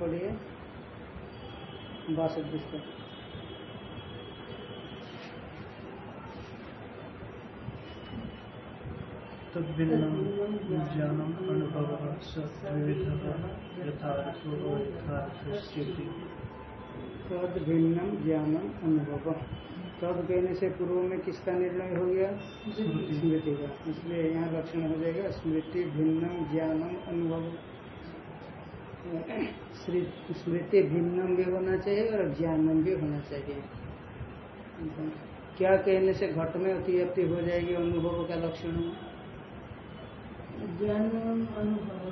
पढ़िए बासठ पुस्तक तद्भिन्नं ज्ञानम् अनुभवः स विविधः यथार्थो यथार्थस्यति तद भिन्नम ज्ञानम अनुभव। तद कहने से पूर्व में किसका निर्णय हो गया? स्मृति का। इसलिए यहाँ लक्षण हो जाएगा स्मृति भिन्नम ज्ञानम अनुभव। स्मृति भिन्नम भी होना चाहिए और ज्ञानम भी होना चाहिए। क्या कहने से घट में अतिव्यक्ति हो जाएगी अनुभव का लक्षण? ज्ञान अनुभव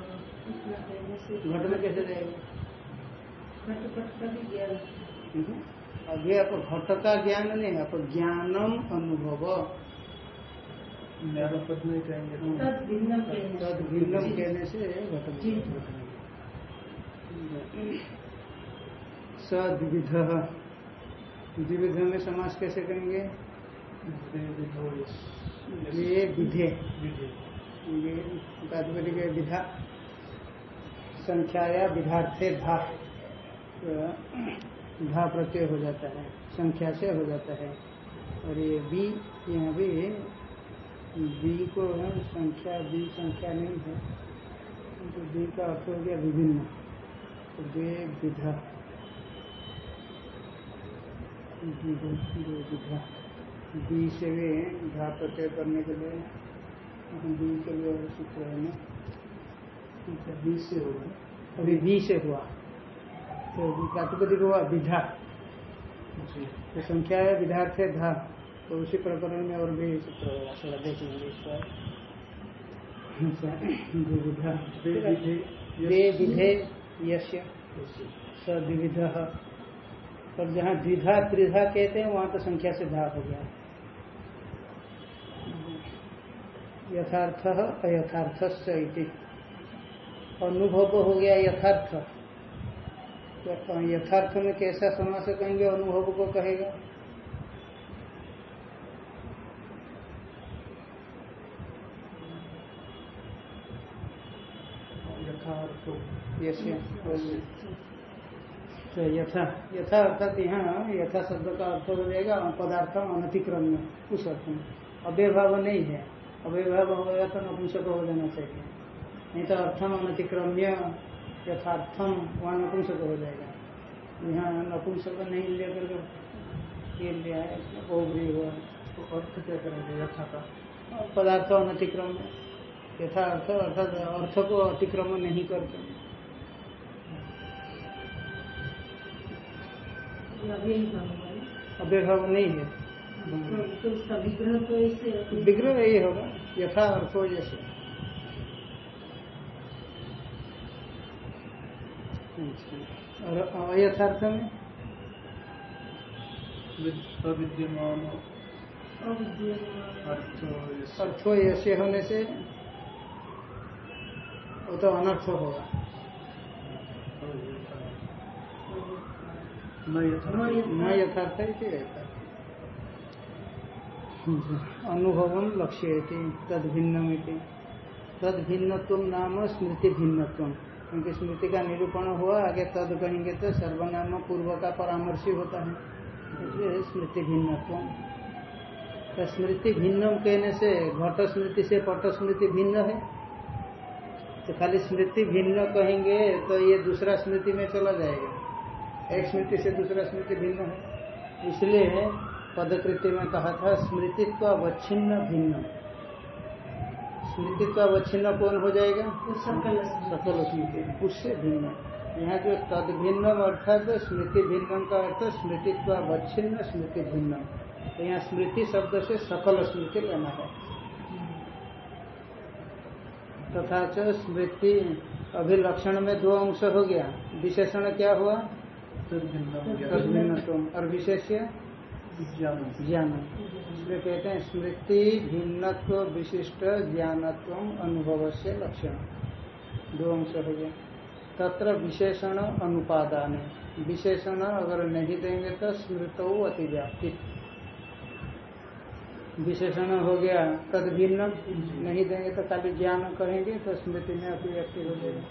इतना कहने से घट में कैसे जाएगा? हम्म। अभी आप घट का ज्ञान नहीं आप ज्ञानम अनुभव। न्यायपद नहीं कहेंगे। तो तद भिन्न कहने से भिन्नम कहने से घट जी। सद्विध। द्विविध में समास कैसे करेंगे? ये विधे। ये तात्पर्य के विधा। संख्या या विधार्थे धा तो धा प्रत्यय हो जाता है। संख्या से हो जाता है। और ये बी यहाँ भी बी को संख्या बी संख्या नहीं है। तो बी का अर्थ हो गया विभिन्न। तो वे विधा। बी से भी धा प्रत्यय करने के लिए बी के लिए और सूत्र है ना अच्छा, बीस से होगा अभी बी से हुआ। तो प्रातिपदिक हुआ विधा। तो संख्या है विधार्थ है धा तो उसी प्रकरण में और भी सूत्र होगा थोड़ा देखेंगे इस पर अच्छा, विधे। यस्य। सद्विध और जहाँ द्विधा, त्रिधा कहते हैं, वहाँ तो संख्या से धा हो गया। यथार्थ अयथार्थ अनुभव हो गया यथार्थ। तो यथार्थ में कैसा समास कहेंगे, अनुभव को कहेगा? यथार्थो। तो यथा यथा अर्थात यहाँ यथा शब्द का अर्थ हो जाएगा पदार्थम अनतिक्रम्य, उस अर्थ में। अव्यभाव नहीं है। अव्यभाव होगा तो नपुंसक हो जाना चाहिए। नहीं तो अर्थम अनतिक्रम्य, यथार्थम वहाँ नपुंसक हो जाएगा। यहाँ नपुंसक नहीं लेकर ये लिया है तो अर्थ क्या करेंगे? यथा का। पदार्थ अनतिक्रम्य यथा अर्थ अर्थात अर्थ को अतिक्रमण नहीं करते। अव्यभाव नहीं है। तो तो उसका विग्रह तो ऐसे विग्रह यही होगा यथा अर्थो जैसे। और अयथार्थ में अविद्यमान। अविद्यमान। अर्थो ऐसे होने से वो तो अनर्थ होगा। न यथा न यथार्थ इति रहता अनुभव लक्ष्य तद भिन्नम तद भिन्नत्व नाम स्मृति भिन्नत्व क्योंकि स्मृति का निरूपण हुआ, आगे तद कहेंगे तो सर्वनाम पूर्व का परामर्शी होता है। इसलिए स्मृति भिन्नत्व तो स्मृति भिन्नम कहने से घट स्मृति से पट स्मृति भिन्न है। तो खाली स्मृति भिन्न कहेंगे तो ये दूसरा स्मृति में चला जाएगा। एक स्मृति से दूसरा स्मृति भिन्न है। इसलिए पदकृति में कहा था स्मृतित्व अवच्छिन्न भिन्न। स्मृतित्व अवच्छिन्न कौन हो जाएगा? सकल सकल स्मृति उससे भिन्न। यहाँ जो तद भिन्नम अर्थात स्मृति भिन्नम का अर्थ स्मृतित्व अवच्छिन्न स्मृति भिन्नम तो यहाँ स्मृति शब्द से सकल स्मृति लेना है। तथा तो स्मृति अभिलक्षण में दो अंश हो गया। विशेषण क्या हुआ? और विशेष्य? ज्ञानं। ज्ञान इसलिए कहते हैं स्मृति भिन्नत्व विशिष्ट ज्ञानत्व अनुभव से लक्षण दो अंश हो गया तत्र विशेषण अनुपादान। विशेषण अगर नहीं देंगे तो स्मृत अतिव्याप्ति। विशेषण हो गया तद भिन्न नहीं देंगे तो खाली ज्ञान कहेंगे तो स्मृति में अतिव्याप्ति हो जाएगी।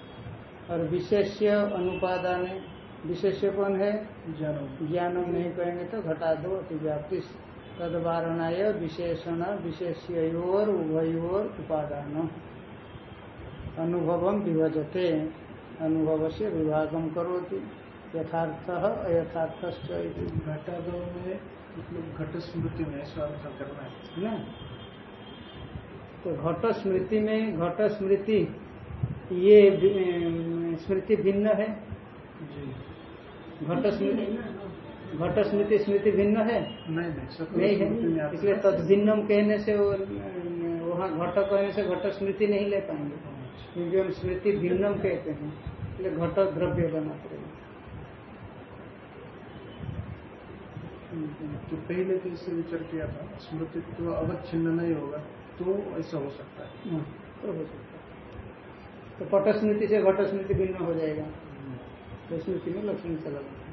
और विशेष्य अनुपादान विशेष्य कौन है। ज्ञानम। नहीं कहेंगे तो घटा दो अतिव्याप्ति। तदवारणाय विशेषण विशेष्योर उभयोर उपादान अनुभवम विभजते। अनुभव से विभागम करोति। यथार्थ अयथार्थ घटादो में मतलब घट स्मृति में ऐसा अर्थ करना है। ना? तो घट स्मृति में घट स्मृति ये स्मृति भिन्न है? जी। घट स्मृति घट स्मृति स्मृति भिन्न है? नहीं नहीं है। इसलिए। तदभिन्नम कहने से वहाँ घट कहने से घट स्मृति नहीं ले पाएँगे। क्योंकि हम स्मृति भिन्नम कहते हैं इसलिए घट द्रव्य बना पड़ेगा तो पहले तो इससे विचार किया था स्मृति तो अवच्छिन्न नहीं होगा तो ऐसा हो सकता है। हाँ, तो हो सकता है। तो पट स्मृति से घट स्मृति भिन्न हो जाएगा। तो में लक्षण चला है।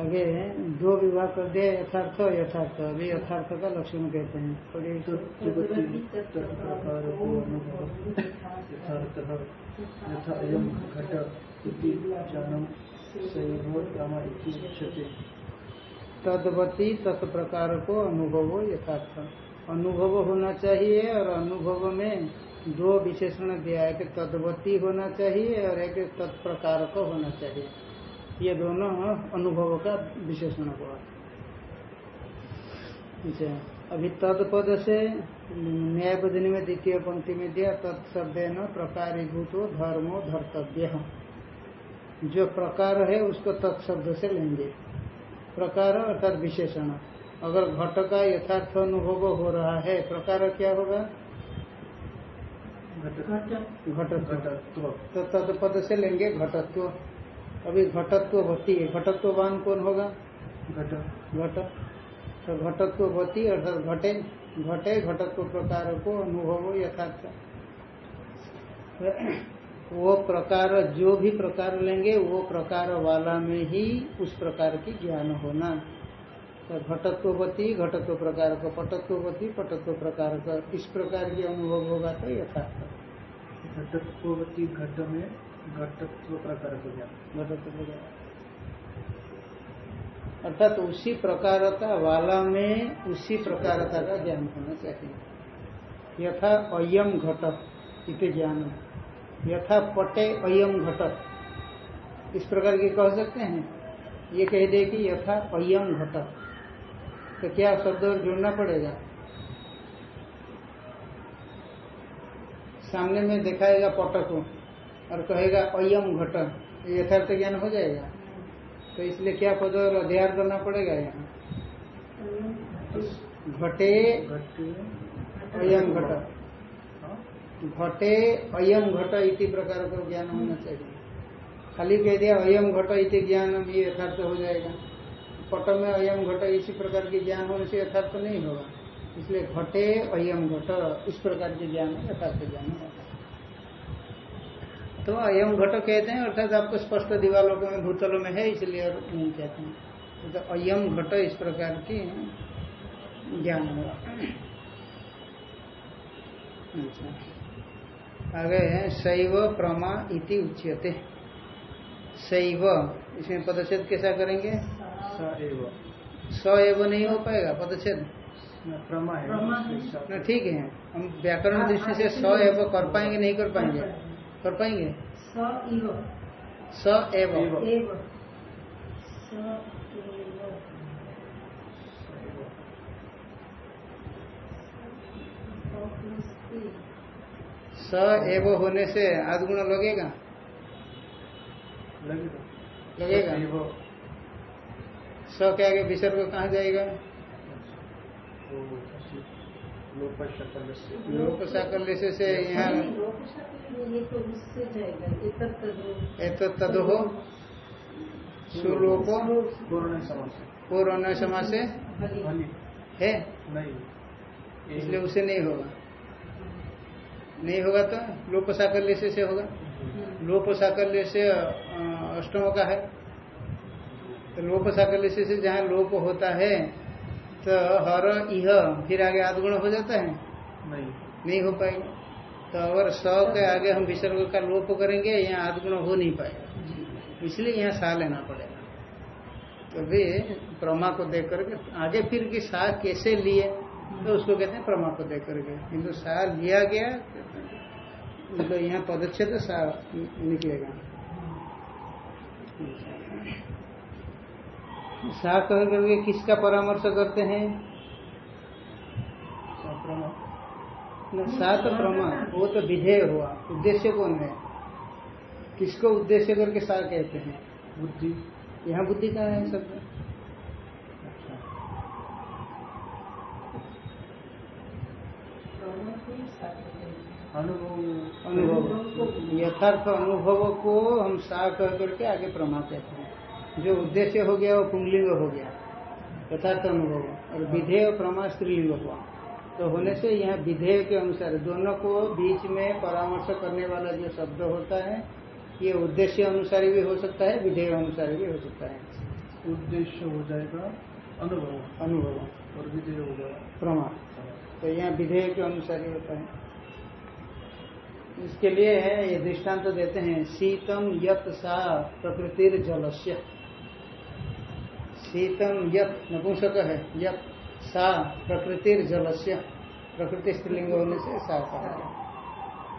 आगे दो विभाग कर दिया यथार्थ यथार्थ। अभी यथार्थ का लक्षण कहते हैं। थोड़ी उच्यते तदवती तत्प्रकार को अनुभव यथार्थ। अनुभव होना चाहिए और अनुभव में दो विशेषण दिया है कि तदवती होना चाहिए और एक तत्प्रकार को होना चाहिए। ये दोनों अनुभव का विशेषण हुआ। अभी तदपद से न्याय बदनी में द्वितीय पंक्ति में दिया तत्शब्द न प्रकारीभूतो धर्मो धर्तव्य। जो प्रकार है उसको तत्शब्द से लेंगे। प्रकार अर्थात विशेषण। अगर घट का यथार्थ अनुभव हो रहा है, प्रकार क्या होगा? घटत्व। तो तत्पद से लेंगे घटत्व। अभी घटत्व भती है। घटत्ववान कौन होगा? घट। घट। तो घटत्व भती अर्थात घटे। घटे घटत्व प्रकार को अनुभव यथार्थ। वो प्रकार जो भी प्रकार लेंगे वो प्रकार वाला में ही उस प्रकार की ज्ञान होना। तो घटत्ववती घटत्व प्रकार का पटत्ववती पटत्व प्रकार का इस प्रकार की अनुभव होगा तो यथार्थ। घटत्ववती घट में घटत्व प्रकार को ज्ञान। घटत्व प्रकार अर्थात उसी प्रकारता वाला में उसी प्रकारता का ज्ञान होना चाहिए। यथा अयम घट इति ज्ञान। यथा पटे अयम घट। इस प्रकार की कह सकते हैं? ये कह दे कि यथा अयम घट। तो क्या शब्द और जुड़ना पड़ेगा? सामने में दिखाएगा पट को और कहेगा अयम घट यथार्थ ज्ञान हो जाएगा। तो इसलिए क्या पद और अध्ययन करना पड़ेगा यहाँ? घटे अयम घट? घटे अयम घट इति प्रकार का ज्ञान होना चाहिए। खाली कह दिया अयम घट इति ज्ञान ये यथार्थ हो जाएगा। पट में अयम घट, इसी प्रकार के ज्ञान होने से यथार्थ तो नहीं होगा। इसलिए घटे अयम घट, इस प्रकार के ज्ञान, यथार्थ ज्ञान होगा तो अयम घट कहते हैं, अर्थात आपको स्पष्ट दीवालों में, भूतलों में है, इसलिए और नहीं कहते हैं। तो अयम घट, इस प्रकार की ज्ञान होगा। अच्छा। आगे शैव प्रमा इति उच्यते। शैव, इसमें पदच्छेद कैसा करेंगे? स एव। नहीं हो पाएगा पदच्छेद। न, प्रमा है। है। ठीक है। हम व्याकरण दृष्टि से स एव कर पाएँगे नहीं कर पाएँगे? कर पाएँगे। स एव। एव। एव। स एव। होने से आदगुण लगेगा? लगेगा। स के आगे विसर्ग कहाँ जाएगा? लोक साकल्य से, से यहाँ लोक तो तद सुलोको पूर्ण समाज से है? नहीं इसलिए उसे नहीं होगा। नहीं होगा तो लोप साकल्य से, से होगा। हम्म। लोप साकल्य से अष्टम का है। तो लोप साकल्य से, जहाँ लोप होता है तो हर इह फिर आगे आदगुण हो जाता है? नहीं। नहीं हो पाएगा। तो अगर स के आगे हम विसर्ग का लोप करेंगे यहाँ आदगुण हो नहीं पाएगा। इसलिए यहाँ सा लेना पड़ेगा। तो वे प्रमा को देख करके आगे फिर कि सा कैसे लिए तो उसको कहते हैं प्रमा को देख करके। किंतु सा लिया गया तो यहाँ पदच्छेद सा निकलेगा। सा कह करके किसका परामर्श करते हैं? संक्रमा न, सा तो प्रमा वो तो विधेय हुआ। उद्देश्य कौन है? किसको उद्देश्य करके सा कहते हैं? बुद्धि। यहाँ बुद्धि का है शब्द अनुभव। अनुभव। यथार्थ अनुभव को हम सा कह करके आगे प्रमा कहते हैं। जो उद्देश्य हो गया वो पुंगलिंग हो गया यथार्थ अनुभव और विधेय और प्रमा स्त्रीलिंग हुआ। तो होने से यहाँ विधेय के अनुसार दोनों को बीच में परामर्श करने वाला जो शब्द होता है ये उद्देश्य अनुसार भी हो सकता है विधेय अनुसार भी हो सकता है। उद्देश्य हो जाएगा अनुभव। अनुभव। और विजय हो जाएगा प्रमा तो यहाँ विधेय के अनुसार ही होता है। इसके लिए है ये दृष्टांत तो देते हैं शीतम यत सा प्रकृतिर जलस्य शीतम यत, नपुंसक है, यत, सा, प्रकृतिर जलस्य। प्रकृति स्त्रीलिंग होने से सा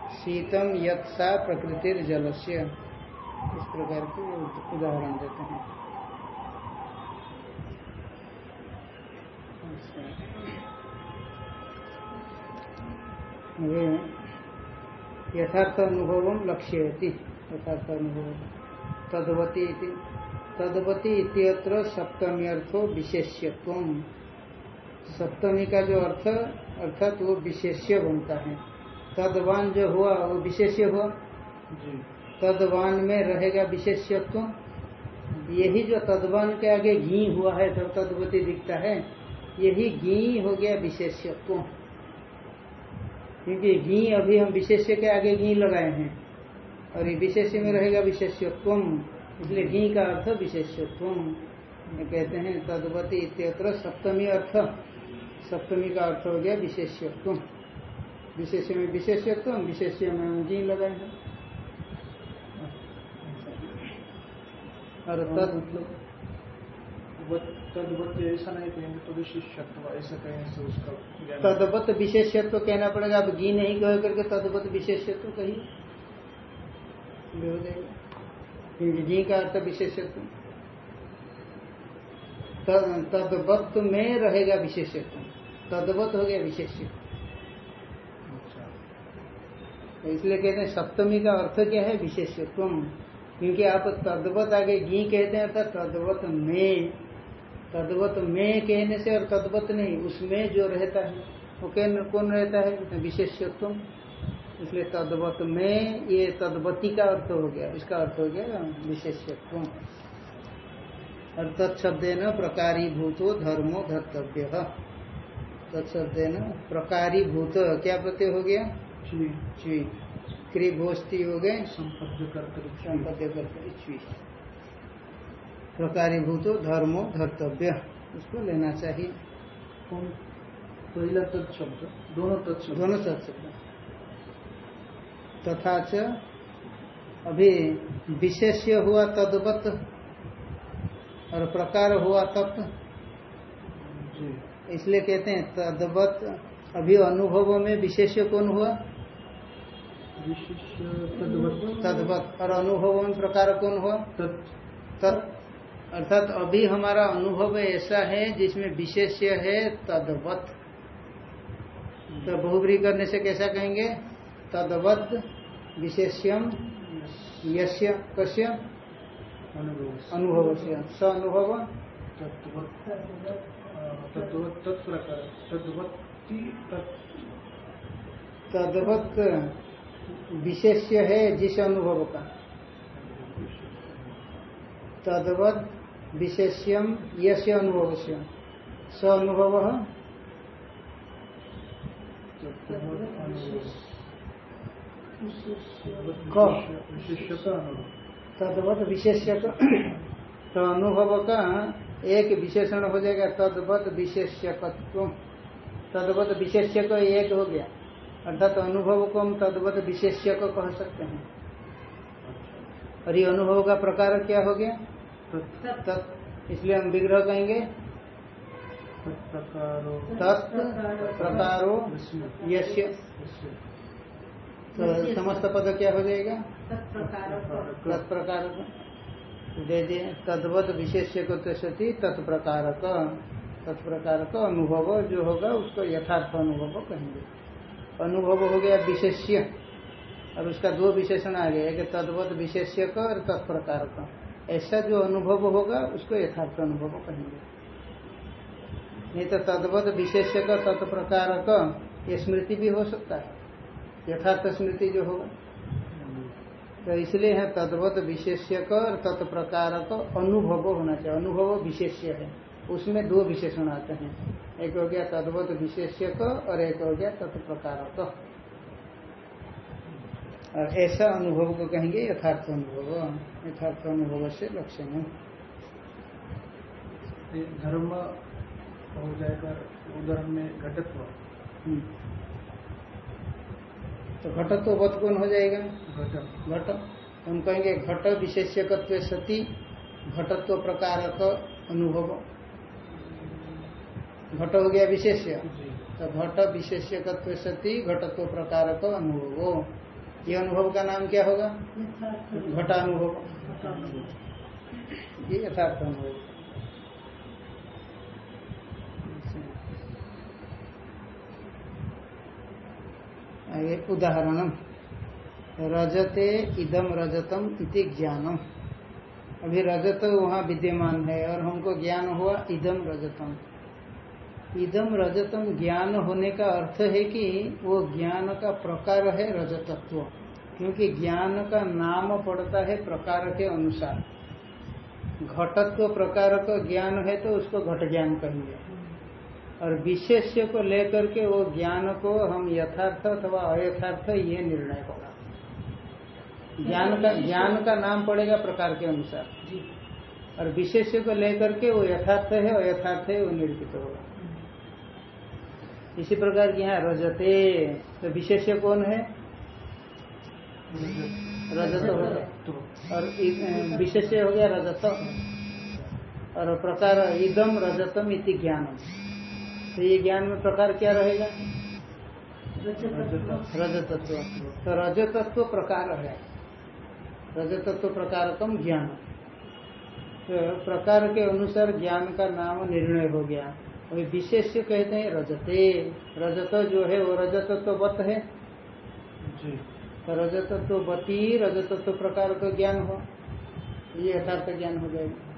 शीतम यत, सा, प्रकृतिर जलस्य। इस प्रकार के उदाहरण देते हैं। यथार्थ अनुभव लक्ष्यति, यथार्थ अनुभव तदवती तदवती इत्यत्र सप्तमी अर्थो विशेष्यत्व। सप्तमी का जो अर्थ अर्थात वो विशेष्य बनता है। तदवान जो हुआ वो विशेष्य हुआ? तदवान में रहेगा विशेष्यत्व। यही जो तदवान के आगे घी हुआ है तो तदवती दिखता है यही घी हो गया विशेष्यत्व। क्योंकि घी अभी हम विशेष्य के आगे घी लगाए हैं और ये विशेष्य में रहेगा विशेष्यत्व। इसलिए घी का अर्थ विशेषत्व कहते हैं तदवती इत्यत्र सप्तमी अर्थ। सप्तमी का अर्थ हो गया विशेषत्व विशेष में विशेषत्व विशेष्य में घी लगाए हैं और तद तद्वत ऐसा नहीं कहेंगे तो विशिष्टत्व ऐसा कहेंगे तो उसका तदवत विशेष्यत्व कहना पड़ेगा। अब घी नहीं कह करके तदवत विशेष्यत्व कहिए ये हो जाएगा। क्योंकि घी का अर्थ विशेषत्व तद- तदवत में रहेगा विशेषत्व। तदवत हो गया विशेष्य अच्छा। तो इसलिए कहते हैं सप्तमी का अर्थ क्या है? विशेषत्व क्योंकि आप तद्वत आगे घी कहते हैं तो तद्वत में। तद्वत में कहने से और तद्वत नहीं, उसमें जो रहता है, वो कौन कौन रहता है? विशेषत्व इसलिए तद्वत में ये तद्वती का अर्थ हो गया इसका अर्थ हो गया विशेषत्व। और तत्शब्द न प्रकारी भूतो धर्मो धर्तव्य। तत्शब्द न प्रकारी भूत क्या प्रत्यय हो गया? क्रिभोस्ती हो गए? संपद्य करते संपद्य प्रकारी भूतो धर्मो धर्तव्य। उसको लेना चाहिए। पहला तत्शब्द दोनों तत्शब्द दोनों तत्शब्द तथा च अभी विशेष्य हुआ तद्वत और प्रकार हुआ तत्व इसलिए कहते हैं तद्वत अभी अनुभव में विशेष्य कौन हुआ? तद्वत। और अनुभव में प्रकार कौन हुआ? तत्। तत्। अर्थात अभी हमारा अनुभव ऐसा है जिसमें विशेष्य है तद्वत। तो बहुब्री करने से कैसा कहेंगे? तद्वत विशेष्यम यस्य कस्य अनुभव से स अनुभव। तद्वत विशेष्य है जिस अनुभव का। तद्वत विशेष्यम यस्य अनुभव से स अनुभव तत्वत अनुभव क विशिष्यता अनुभव तद्वत विशेष्य का तो अनुभव का एक विशेषण हो जाएगा तदवत विशेष्यकत्व तदवत विशेष्य का एक हो गया अर्थात अनुभव को हम तदवत विशेष्य को कह सकते हैं और ये अनुभव का प्रकार क्या हो गया तत्- इसलिए हम विग्रह कहेंगे तत् प्रकारो। यश्य यस्य। तो समस्त पद क्या हो जाएगा? तत्प्रकार दे दिए। तद्वत विशेष्य को तो सती तत्प्रकार का तत्प्रकार का अनुभव जो होगा उसको यथार्थ अनुभव कहेंगे। अनुभव हो गया विशेष्य। और उसका दो विशेषण आ गया। एक तद्वत विशेष्य का और तत्प्रकार का ऐसा जो अनुभव होगा उसको यथार्थ अनुभव कहेंगे। नहीं तो तद्वत विशेष्य का तत्प्रकार का ये स्मृति भी हो सकता है। यथार्थ स्मृति जो होगा। तो इसलिए है तद्वत विशेष्य का और तत्प्रकार का अनुभव होना चाहिए। अनुभव विशेष्य है। उसमें दो विशेषण आते हैं। एक हो गया तद्वत विशेष्य का और एक हो गया तत्प्रकार का और ऐसा अनुभव को कहेंगे यथार्थ अनुभव। यथार्थ अनुभव से लक्षण धर्म हो जाएगा उधर में घटत्व। हम्म। तो घटत्व कौन हो जाएगा? घटम घट। हम कहेंगे घट विशेष्यकत्व सती घटत्व प्रकार का अनुभव। घट हो गया विशेष्य तो घट विशेष्यकत्व सती घटत्व प्रकार का अनुभव। ये अनुभव का नाम क्या होगा? घटानुभव। ये यथार्थ अनुभव। आगे उदाहरणम, रजते इदम रजतम इति ज्ञानम। अभी रजत वहाँ विद्यमान है और हमको ज्ञान हुआ इदम रजतम। इदम रजतम ज्ञान होने का अर्थ है कि वो ज्ञान का प्रकार है रजतत्व, क्योंकि ज्ञान का नाम पड़ता है प्रकार के अनुसार। घटत्व प्रकार का ज्ञान है तो उसको घट ज्ञान कहेंगे और विशेष्य को लेकर के वो ज्ञान को हम यथार्थ अथवा अयथार्थ ये निर्णय होगा। ज्ञान का ज्ञान का नाम पड़ेगा प्रकार के अनुसार। और विशेष्य को लेकर के वो यथार्थ है अयथार्थ है वो निरूपित होगा। इसी प्रकार की यहाँ रजते तो विशेष्य कौन है? रजत हो गया। और इ- विशेष्य हो गया रजत। और प्रकार इदम रजतम इति ज्ञानम। तो ये ज्ञान में प्रकार क्या रहेगा? रजतत्व। तो रजतत्व प्रकार है। रजतत्व प्रकार कम ज्ञान। तो प्रकार के अनुसार ज्ञान का नाम निर्णय हो गया। वही विशेष कहते हैं रजते। रजत जो है वो रजतत्वत है। जी। तो रजतत्वती रजतत्व प्रकार का ज्ञान हो। ये यथार्थ ज्ञान हो जाएगा।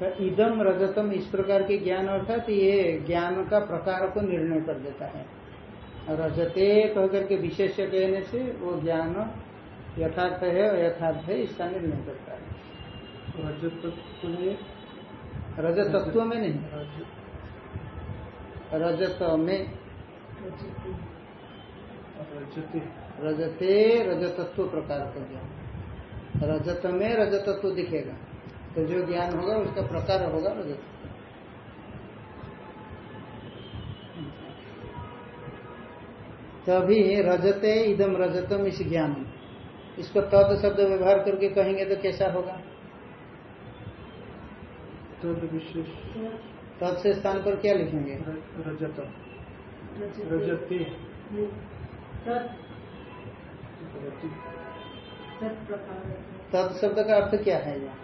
तो इदम रजतम इस प्रकार के ज्ञान अर्थात ये ज्ञान का प्रकार को निर्णय कर देता है। रजते कह करके विशेष कहने से वो ज्ञान यथार्थ है और यथार्थ है इसका निर्णय करता है। रजतत्व में? रजत तत्व में नहीं। रजत में। रजते रजतत्व प्रकार का ज्ञान। रजत में रजतत्व दिखेगा। तो जो ज्ञान होगा उसका प्रकार होगा रजत तभी रजते इदम रजतम इस ज्ञान। इसको तत् शब्द व्यवहार करके कहेंगे तो कैसा होगा? तद विशेष तत् से स्थान पर क्या लिखेंगे? रजते। रजति। तत् शब्द का अर्थ क्या है यहाँ?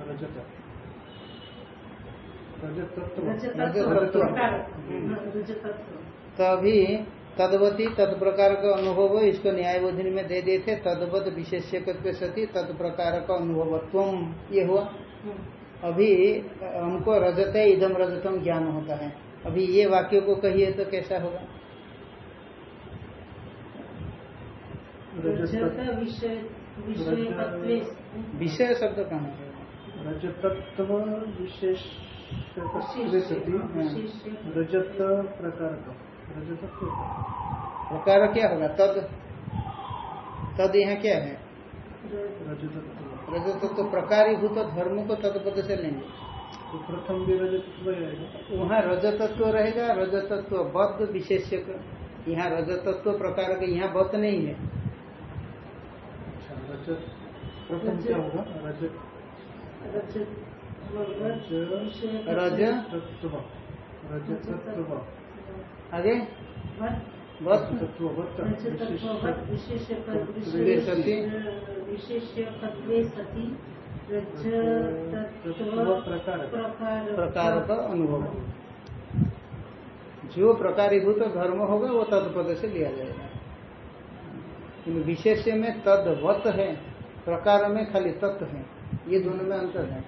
रजत रजतत्व तभी तदवती तत्प्रकार का अनुभव इसको न्याय बोधिनी में दे दिए थे। तदवत विशेष्य सती तत्प्रकार का अनुभवत्व ये हुआ। अभी हमको रजत है इदम रजतम ज्ञान होता है। अभी ये वाक्य को कहिए तो कैसा होगा? रजत विषय शब्द कहाँ है रजतत्व विशेष रजत प्रकार रजतत्व प्रकार क्या होगा? तद। तद यहाँ क्या है? रजतत्व रजत तो प्रकारीभूत धर्म को तत्पद से लेंगे। तो प्रथम भी रजतत्व ही वहाँ रजतत्व रहेगा रजतत्व बद्ध विशेष्य यहाँ रजतत्व प्रकार के यहाँ वत नहीं है। अच्छा रजत प्रथम क्या होगा? रजत रज आगे? प्रकार का अनुभव। जो प्रकारीभूत धर्म होगा, वो तत्पद से लिया जाएगा। विशेष्य में तदवत है, प्रकार में खाली तत्व है। ये दोनों में अंतर है।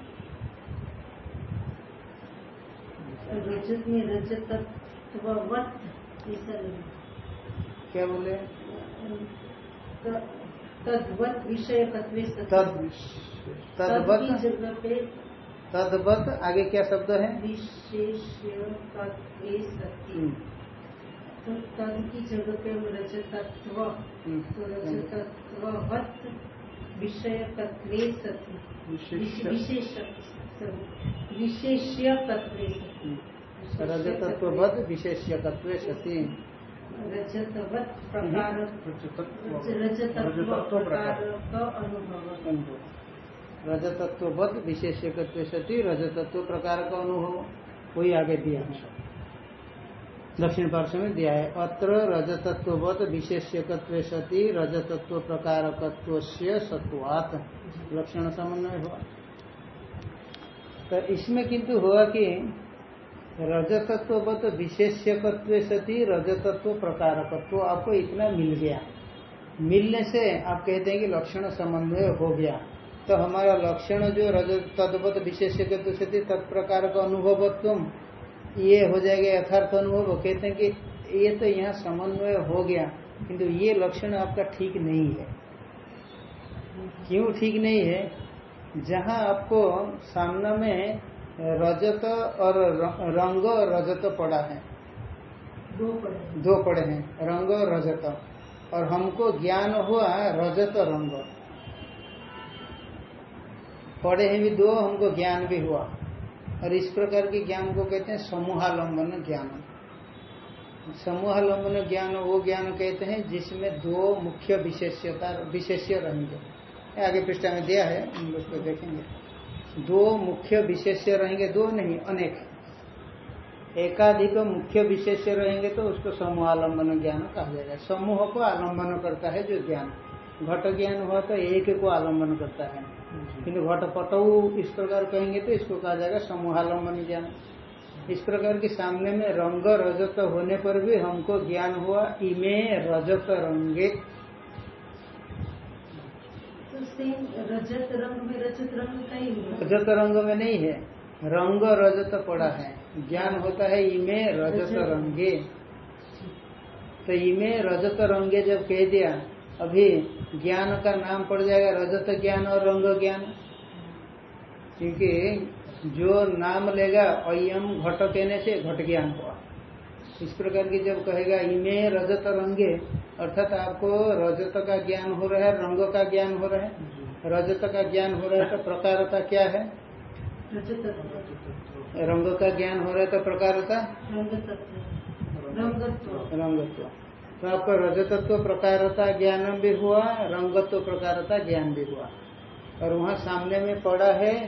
रजत में रजतत्ववत ऐसा क्या बोले? त- तद्वत विषय तत्वे तदवत तदवत आगे क्या शब्द है? विशेष तत्वे हम्म, तो तद की जगह पे हम रजतत्व हम्म, तो रजतत्ववत विषय तत्वे सति विशेष विशेष विशेष्य तत्वे सति हम्म। रजतवत प्रकार रजतत्व रजतत्व रजतत्व प्रकार का अनुभव। रजतत्ववद विशेष्यकत्व सती रजतत्व प्रकार का अनुभव। वही आगे दिया दक्षिण पार्श्व में दिया है। अत्र रजतत्ववत विशेष्यकत्व सती रजतत्व प्रकारकत्व सत्वात। लक्षण समन्वय हुआ। तो इसमें किंतु हुआ कि रजतत्ववत विशेष्यकत्व सती रजतत्व प्रकारकत्व आपको इतना मिल गया। मिलने से आप कहते हैं कि लक्षण समन्वय हो गया। तो हमारा लक्षण जो रजत तद्वत विशेष्यकत्व सती तत्प्रकार का अनुभवत्व ये हो जाएगा यथार्थ अनुभव। कहते हैं कि ये तो यहाँ समन्वय हो गया किंतु ये लक्षण आपका ठीक नहीं है। क्यों ठीक नहीं है? जहाँ आपको सामना में रजत और रंग और रजत पड़ा है। दो पड़े दो पड़े हैं रंग और रजत। और हमको ज्ञान हुआ रजत रंग। पढ़े हैं भी दो हमको ज्ञान भी हुआ। और इस प्रकार के ज्ञान को कहते हैं समूहालंबन ज्ञान। समूहालंबन ज्ञान, वो ज्ञान कहते हैं जिसमें दो मुख्य विशेष्यता, विशेष्य रहेंगे। आगे पृष्ठा में दिया है, हम उसको देखेंगे। दो मुख्य विशेष्य रहेंगे, दो नहीं, अनेक। एकाधिक मुख्य विशेष्य रहेंगे तो उसको समूहालंबन ज्ञान कहा जाएगा। समूह को आलंबन करता है जो ज्ञान। घट ज्ञान हुआ तो एक को आलंबन करता है। किंतु घट पटऊ इस प्रकार कहेंगे तो इसको कहा जाएगा समूहालंबन ज्ञान। इस प्रकार के सामने में रंग रजत होने पर भी हमको ज्ञान हुआ इमे रजत रंगे। तो रजत रंग में रजत रंग का ही रजत रंग में नहीं है रंग रजत पड़ा है। ज्ञान होता है इमे रजत। रंगे। तो इमे रजत रंगे जब कह दिया अभी ज्ञान का नाम पड़ जाएगा रजत ज्ञान और रंग ज्ञान। क्योंकि जो नाम लेगा अयम घट कहने से घट ज्ञान हुआ। इस प्रकार की जब कहेगा इमे रजत रंगे अर्थात आपको रजत का ज्ञान हो रहा है रंग का ज्ञान हो रहा है। रजत का ज्ञान हो रहा है तो प्रकारता क्या है? रंग का ज्ञान हो रहा है तो प्रकारता? रंगत्व रंगत्व तो आपका रजतत्व प्रकारता ज्ञान भी हुआ रंगत्व प्रकारता ज्ञान भी हुआ। और वहाँ सामने में पड़ा है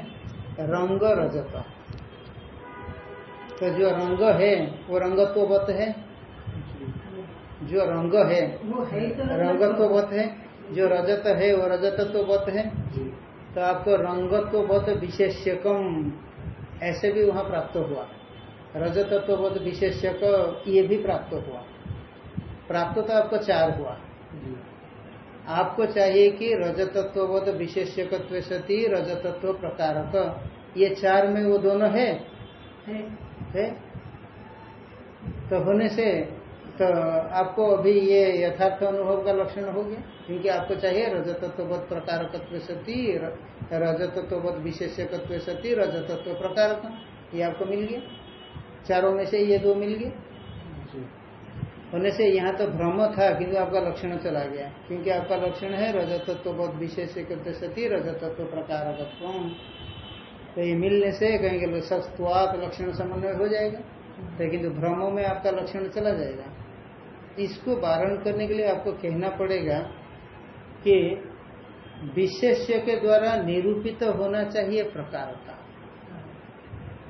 रंग रजत। तो जो रंग है वो रंगत्ववत है। जो रंग है वो है तो रंगत्ववत है। जो रजत है वो रजतत्ववत है। तो आपको रंगत्व रंगत्ववत विशेष्यकम ऐसे भी वहाँ प्राप्त हुआ। रजतत्व रजतत्ववत विशेष्यक ये भी प्राप्त हुआ। प्राप्त तो आपको चार हुआ। आपको चाहिए कि रजतत्ववत विशेष्यकत्व सती रजतत्व प्रकारक। ये चार में वो दोनों है? है। है? तो होने से तो आपको अभी ये यथार्थ अनुभव का लक्षण हो गया? क्योंकि आपको चाहिए रजतत्ववत प्रकारकत्व सती र- रजतत्ववत विशेषकत्व सती रजतत्व प्रकारक। ये आपको मिल गया? चारों में से ये दो मिल गए होने से यहाँ तो भ्रम था, किंतु आपका लक्षण चला गया। क्योंकि आपका लक्षण है रजतत्ववत विशेषकत्व सती रजतत्व प्रकारकत्व तो ये मिलने से कहेंगे सस्वात लक्षण समन्वय हो जाएगा। तो किंतु भ्रमों में आपका लक्षण चला जाएगा। इसको वारण करने के लिए आपको कहना पड़ेगा कि विशेष्य के द्वारा निरूपित होना चाहिए प्रकार का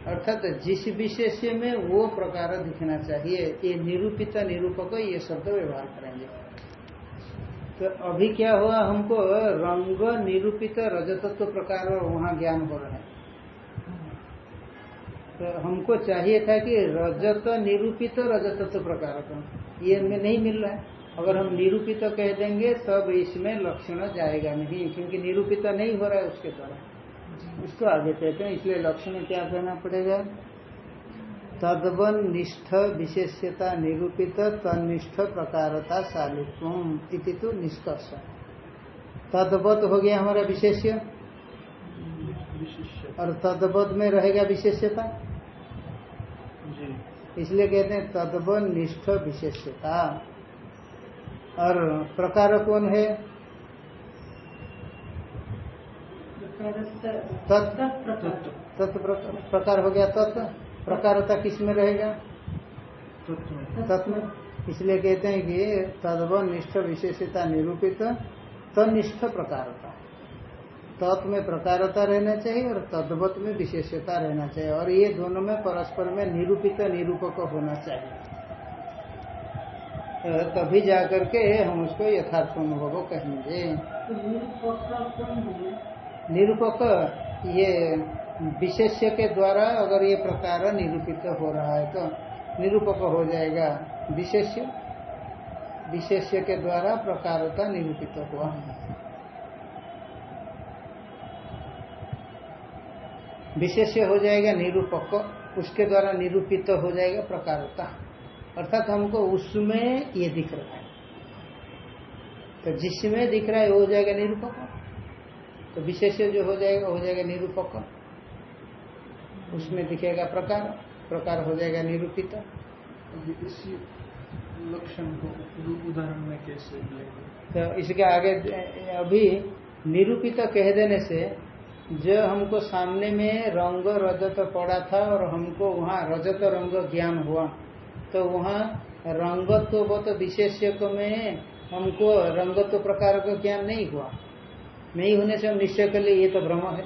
अर्थात जिस विशेष में वो प्रकार दिखना चाहिए, ये निरूपित निरूपक ये शब्द व्यवहार करेंगे। तो अभी क्या हुआ हमको? रंग निरूपित रजतत्व प्रकार वहाँ ज्ञान हो रहा है। तो हमको चाहिए था कि रजत निरूपित रजतत्व प्रकार का। ये हमें नहीं मिल रहा है। अगर हम निरूपित कह देंगे तब इसमें लक्षण जाएगा नहीं, क्योंकि निरूपित नहीं हो रहा है उसके द्वारा। उसको आगे कहते हैं इसलिए लक्षण क्या कहना पड़ेगा? तदवन निष्ठ विशेष्यता निरूपित तनिष्ठ प्रकारता शालित्व इति तो निष्कर्ष। तदवत हो गया हमारा विशेष्य? और तदवत में रहेगा विशेष्यता? इसलिए कहते हैं तदवन निष्ठ विशेष्यता। और प्रकार कौन है तत् तत्व तत् प्रकार हो गया तत्व प्रकारता किसमें रहेगा? तत्व में इसलिए कहते हैं कि तदव निष्ठ विशेषता निरूपित तनिष्ठ प्रकारता। तत्व में प्रकारता रहना चाहिए और तद्वत में विशेषता रहना चाहिए। और ये दोनों में परस्पर में निरूपित निरूपक होना चाहिए। तभी जाकर के हम उसको यथार्थ अनुभव कहेंगे। तो निरूपक ये विशेष्य के द्वारा अगर ये प्रकार निरूपित हो रहा है तो निरूपक हो जाएगा विशेष्य। विशेष्य के द्वारा प्रकारता निरूपित हुआ। विशेष्य हो जाएगा निरूपक, उसके द्वारा निरूपित हो जाएगा प्रकारता अर्थात हमको उसमें ये दिख रहा है। तो जिसमें दिख रहा है, वो हो जाएगा निरूपक। तो विशेष्य जो हो जाएगा हो जाएगा निरूपक। उसमें दिखेगा प्रकार प्रकार हो जाएगा निरूपित। इसी लक्षण को उदाहरण में कैसे तो इसके आगे अभी निरूपित कह देने से जो हमको सामने में रंग रजत पड़ा था और हमको वहाँ रजत रंग ज्ञान हुआ तो वहाँ रंगत्व तो विशेष्य में हमको रंगत्व प्रकार का ज्ञान नहीं हुआ। नहीं होने से हम निश्चय कर लिए ये तो भ्रम है।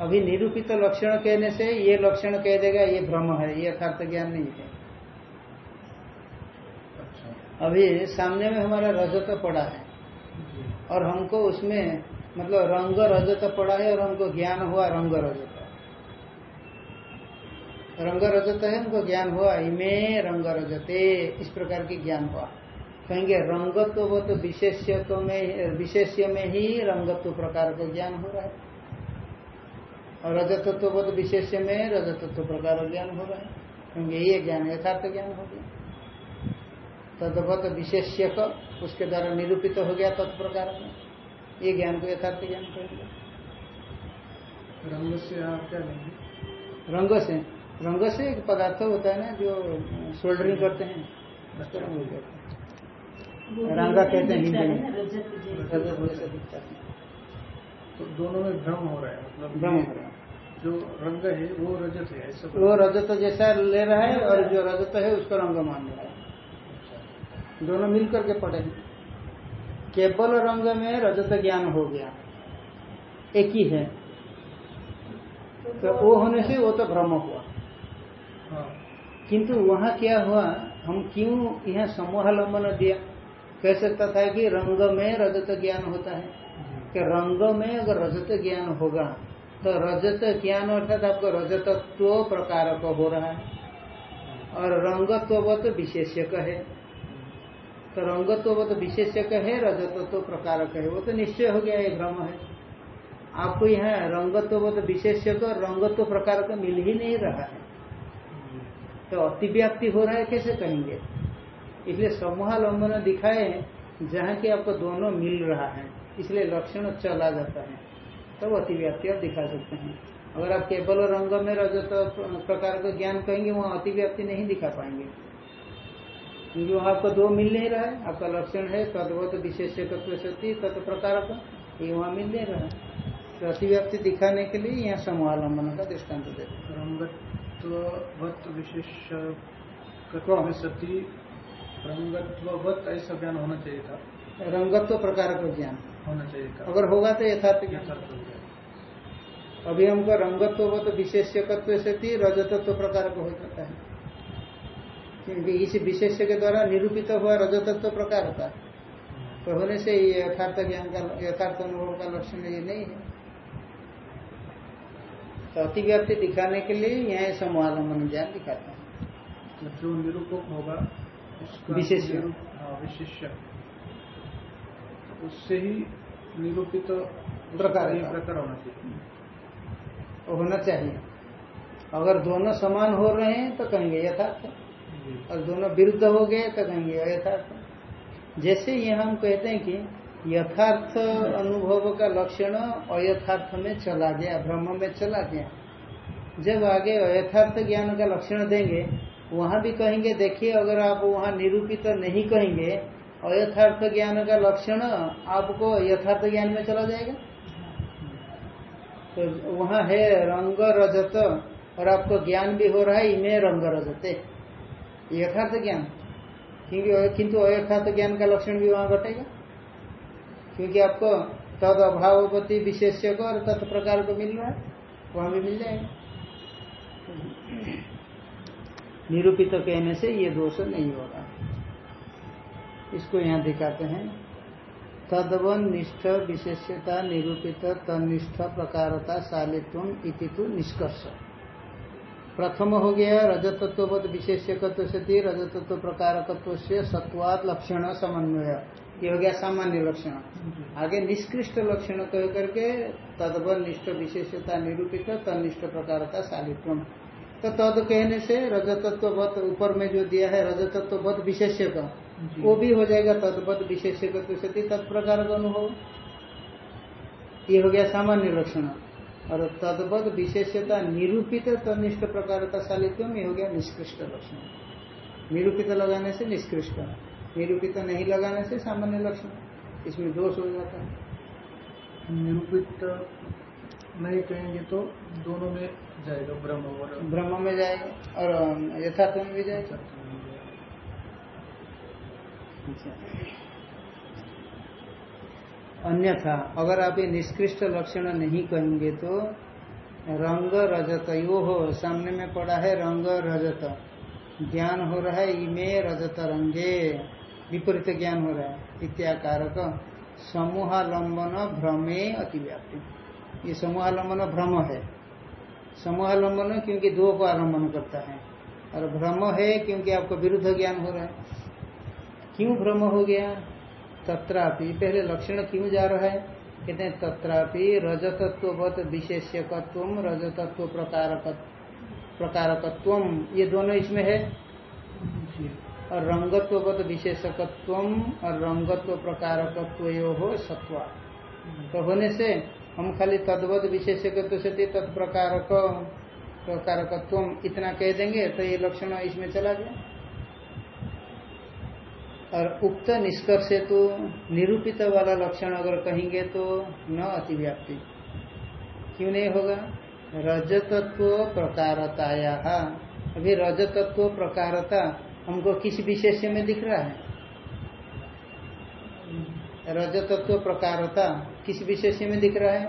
अभी निरूपित तो लक्षण कहने से ये लक्षण कह देगा, ये भ्रम है, ये यथार्थ ज्ञान नहीं है। अभी सामने में हमारा रजत पड़ा है। और हमको उसमें मतलब रंग रजत पड़ा है और हमको ज्ञान हुआ रंग रजत रंग रजत है, हमको ज्ञान हुआ, इमे रंग रजते, इस प्रकार की ज्ञान हुआ। कहेंगे रंगत्व वो तो विशेष्यत्व में विशेष्य में ही रंगत्व प्रकार का ज्ञान हो रहा है। और रजतत्व वो तो विशेष्य में रजतत्व प्रकार का ज्ञान हो रहा है। क्योंकि ये ज्ञान यथार्थ ज्ञान हो गया। तदवत विशेष्य का उसके द्वारा निरूपित हो गया तत्प्रकार में। ये ज्ञान को यथार्थ ज्ञान कहेंगे रंग से आप क्या लेंगे रंग से। रंग से एक पदार्थ होता है ना जो सोल्डरिंग करते हैं। हैं वो रंगा कहते हैं हिंदी में। है। तो दोनों में भ्रम हो रहा है मतलब भ्रम हो रहा है। जो रंग है वो रजत है ऐसा वो रजत जैसा ले रहा है और जो रजत है उसको रंग मान रहा है। दोनों मिलकर के पढ़े केवल रंग में रजत ज्ञान हो गया एक ही है तो वो होने से वो तो भ्रम हुआ हाँ किंतु वहाँ क्या हुआ हम क्यों यहाँ समूहालंबन दिया कह सकता था कि रंग में रजत ज्ञान होता है। कि रंग में अगर रजत ज्ञान होगा तो रजत ज्ञान अर्थात आपको रजतत्व प्रकार का हो रहा है। और रंगत्ववत विशेष्यक है। तो रंगत्ववत विशेष्यक है, रजतत्व प्रकारक है। वो तो निश्चय हो गया, ये भ्रम है। आपको यहाँ रंगत्व रंगत्ववत विशेष्यक और रंगत्व प्रकार का मिल ही नहीं रहा है। तो अतिव्याप्ति हो रहा है, कैसे कहेंगे? इसलिए समूहालंबन दिखाए जहाँ की आपको दोनों मिल रहा है। इसलिए लक्षण चला जाता है। तब तो अतिव्याप्ति आप दिखा सकते हैं। अगर आप केवल रंग में रजत प्रकार का ज्ञान कहेंगे, वहाँ अतिव्याप्ति नहीं दिखा पाएँगे। क्योंकि वहाँ आपको दो मिल नहीं रहा है। आपका लक्षण है तदवत विशेषकत्व सती तत्व प्रकार का। ये वहाँ मिल नहीं रहा है। तो अतिव्याप्ति दिखाने के लिए यहाँ समूहालंबन का दृष्टांत देते रंगत्ववत विशेष रंगत्ववत ऐसा ज्ञान होना चाहिए था। रंगत्व प्रकार का ज्ञान। होना चाहिए था। अगर होगा तो यथार्थ ज्ञान। हो। अभी हमको रंगत्व तो विशेष्यकत्व से थी रजतत्व प्रकार का हो जाता है। क्योंकि इस विशेष्य के द्वारा निरूपित हुआ रजतत्व प्रकार होता है तो होने से ये यथार्थ ज्ञान का यथार्थ अनुभव का लक्षण ये नहीं है। तो अतिव्याप्ति दिखाने के लिए यहाँ समूहालंबन ज्ञान दिखाते हैं। तो जो निरूपक होगा विशेष्य। निरूप- हाँ विशेष्य। उससे ही निरूपित तो प्रकार प्रकार होना चाहिए। होना चाहिए। अगर दोनों समान हो रहे हैं तो कहेंगे यथार्थ। और दोनों विरुद्ध हो गए तो कहेंगे अयथार्थ। जैसे ये हम कहते हैं कि यथार्थ अनुभव का लक्षण अयथार्थ में चला गया ब्रह्म में चला गया। जब आगे अयथार्थ ज्ञान का लक्षण देंगे वहाँ भी कहेंगे, देखिए, अगर आप वहाँ निरूपित तो नहीं कहेंगे अयथार्थ ज्ञान का लक्षण आपको यथार्थ ज्ञान में चला जाएगा? तो वहाँ है रंग रजत, और आपको ज्ञान भी हो रहा है, इमे रंग रजते। यथार्थ ज्ञान। क्योंकि किंतु अयथार्थ ज्ञान का लक्षण भी वहाँ घटेगा। क्योंकि आपको तद अभावपति विशेष्य को और तत्प्रकार को मिल रहा है, वहाँ भी मिल जाएगा। निरूपित कहने से ये दोष नहीं होगा इसको यहाँ दिखाते हैं। तदवन निष्ठ विशेष्यता निरूपित तनिष्ठ प्रकारता शालित्व इति तो निष्कर्ष। प्रथम हो गया रजतत्वबद विशेष्यकत्व से थी रजतत्व प्रकारकत्व से सत्वाद लक्षण समन्वय। ये हो गया सामान्य लक्षण। आगे निष्कृष्ट लक्षण कह करके तदवन निष्ठ विशेषता निरूपित तनिष्ठ प्रकारता शालित्व। तो तद कहने से रजतत्वबत ऊपर में जो दिया है रजतत्वबद विशेष्य का वो भी हो जाएगा तदपद विशेष्य सती तत्प्रकार का अनुभव। ये हो गया सामान्य लक्षण। और तदपद विशेषता निरूपित तनिष्ठ प्रकार का शालित्व ये हो गया निष्कृष्ट लक्षण। निरूपित लगाने से निष्कृष्ट निरूपित नहीं लगाने से सामान्य लक्षण। इसमें दोष हो जाता है। निरूपित नहीं कहेंगे तो दोनों में ब्रह्म और ब्रह्म में जाएगा और यथार्थ में भी जाएगा। यथार्थ अन्यथा अगर आप ये निष्कृष्ट लक्षण नहीं कहेंगे तो रंग रजत यो हो सामने में पड़ा है रंग रजत। ज्ञान हो रहा है इमे रजत रंगे। विपरीत ज्ञान हो रहा है। इत्याकारक। समूहालंबन भ्रमे अतिव्याप्ति। ये समूहालंबन भ्रम है। समूहालंबन क्योंकि दो को आलंबन करता है। और भ्रम है क्योंकि आपको विरुद्ध ज्ञान हो रहा है। क्यों भ्रम हो गया? तत्रापि। पहले लक्षण क्यों जा रहा है? कहते हैं, तत्रापि रजतत्ववत विशेष्यकत्व रजतत्व प्रकारक प्रकारकत्व। ये दोनों इसमें है? और रंगत्ववत विशेषकत्व और रंगत्व प्रकारकत्व हो सत्वा तो होने से हम खाली तद्वत विशेषकत्व से थी, तत्प्रकारक प्रकारकत्व इतना कह देंगे तो ये लक्षण इसमें चला गया। और उक्त निष्कर्ष तो निरूपित वाला लक्षण अगर कहेंगे तो न अतिव्याप्ति। क्यों नहीं होगा? रजतत्व प्रकारताया। अभी रजतत्व प्रकारता हमको किस विशेष में दिख रहा है? रजतत्व प्रकारता। किस विशेष्य में दिख रहा है?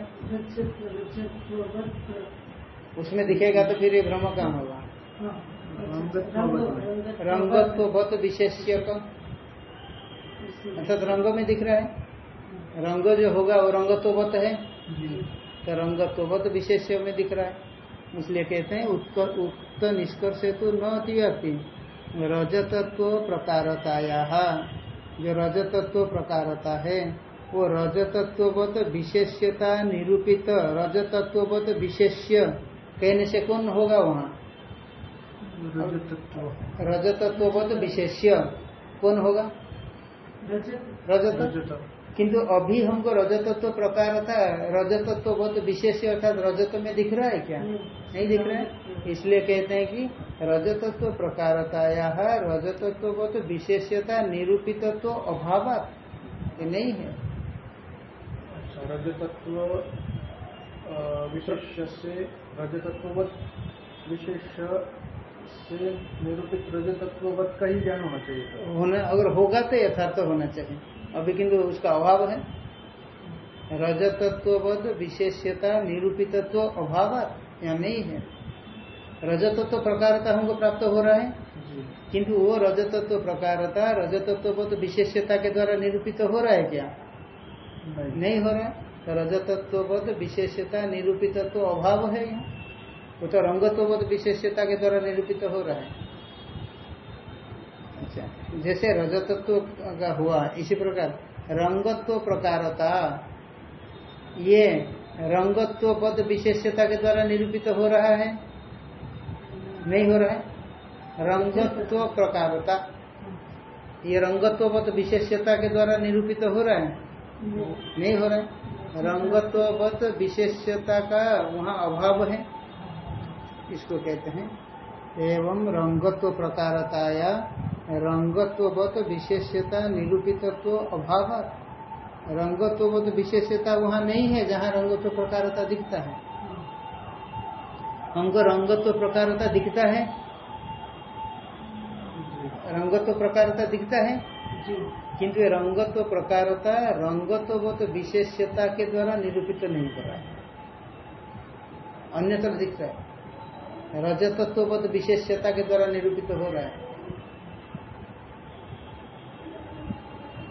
उसमें दिखेगा तो फिर ये भ्रम काम होगा। हाँ, रंगत्ववत् में। रंगत्ववत विशेष्य का। अर्थात रंग में दिख रहा है। रंग जो होगा वो रंगत्ववत है। जी तो रंगत्ववत विशेष्य में दिख रहा है। इसलिए कहते हैं उक्त उक्त निष्कर्ष तो न अतिव्याप्ति रजतत्व प्रकारताया। जो रजतत्व प्रकारता है वो रजतत्ववत विशेष्यता निरूपित रजतत्ववत विशेष्य। कहने से कौन होगा वहाँ? रजतत्व। रजतत्ववत विशेष्य। कौन होगा? रजत किंतु अभी हमको रजतत्व प्रकार था रजतत्व बहुत विशेष अर्थात रजत में दिख रहा है क्या? नहीं। दिख रहा है? इसलिए कहते हैं कि रजतत्व प्रकारताया रजतत्व बहुत विशेषता निरूपितत्व अभाव नहीं है। रजतत्व विशेष्य से रजतत्ववत विशेष से निरूपित रजतत्ववत का ही ज्ञान होना चाहिए होना अगर होगा तो यथार्थ होना चाहिए। अभी किंतु उसका अभाव है। रजतत्वबद्ध विशेष्यता निरूपितत्व अभाव यहाँ नहीं है। रजतत्व प्रकारता हमको प्राप्त हो रहा है। किंतु वो रजतत्व प्रकारता रजतत्वबद्ध विशेष्यता के द्वारा निरूपित हो रहा है क्या? नहीं नहीं हो रहा। तो रजतत्वबद्ध विशेष्यता निरूपितत्व अभाव है यहाँ। वो तो रंगत्वबद्ध विशेषता के द्वारा निरूपित हो रहा है। अच्छा जैसे रजतत्व का हुआ, इसी प्रकार रंगत्व प्रकारता, ये रंगत्व पद विशेषता के द्वारा निरूपित हो रहा है? नहीं हो रहा है। रंगत्व प्रकारता, ये रंगत्व पद विशेष्यता के द्वारा निरूपित हो रहा है। नहीं हो रहा रंगत्वबत विशेष्यता का वहाँ अभाव है। इसको कहते हैं। एवं रंगत्व प्रकारताया रंगत्वत विशेष्यता निरूपितत्व अभाव। रंगत्वबत विशेषता वहाँ नहीं है जहाँ रंगत्व प्रकारता दिखता है। हमको रंगत्व प्रकारता दिखता है। रंगत्व प्रकारता दिखता है। किंतु ये रंगत्व प्रकारता तो विशेष्यता के द्वारा निरूपित तो नहीं हो रहा है। अन्यत्र दिख रहा है। रजतत्वगत विशेष्यता के द्वारा निरूपित हो रहा है।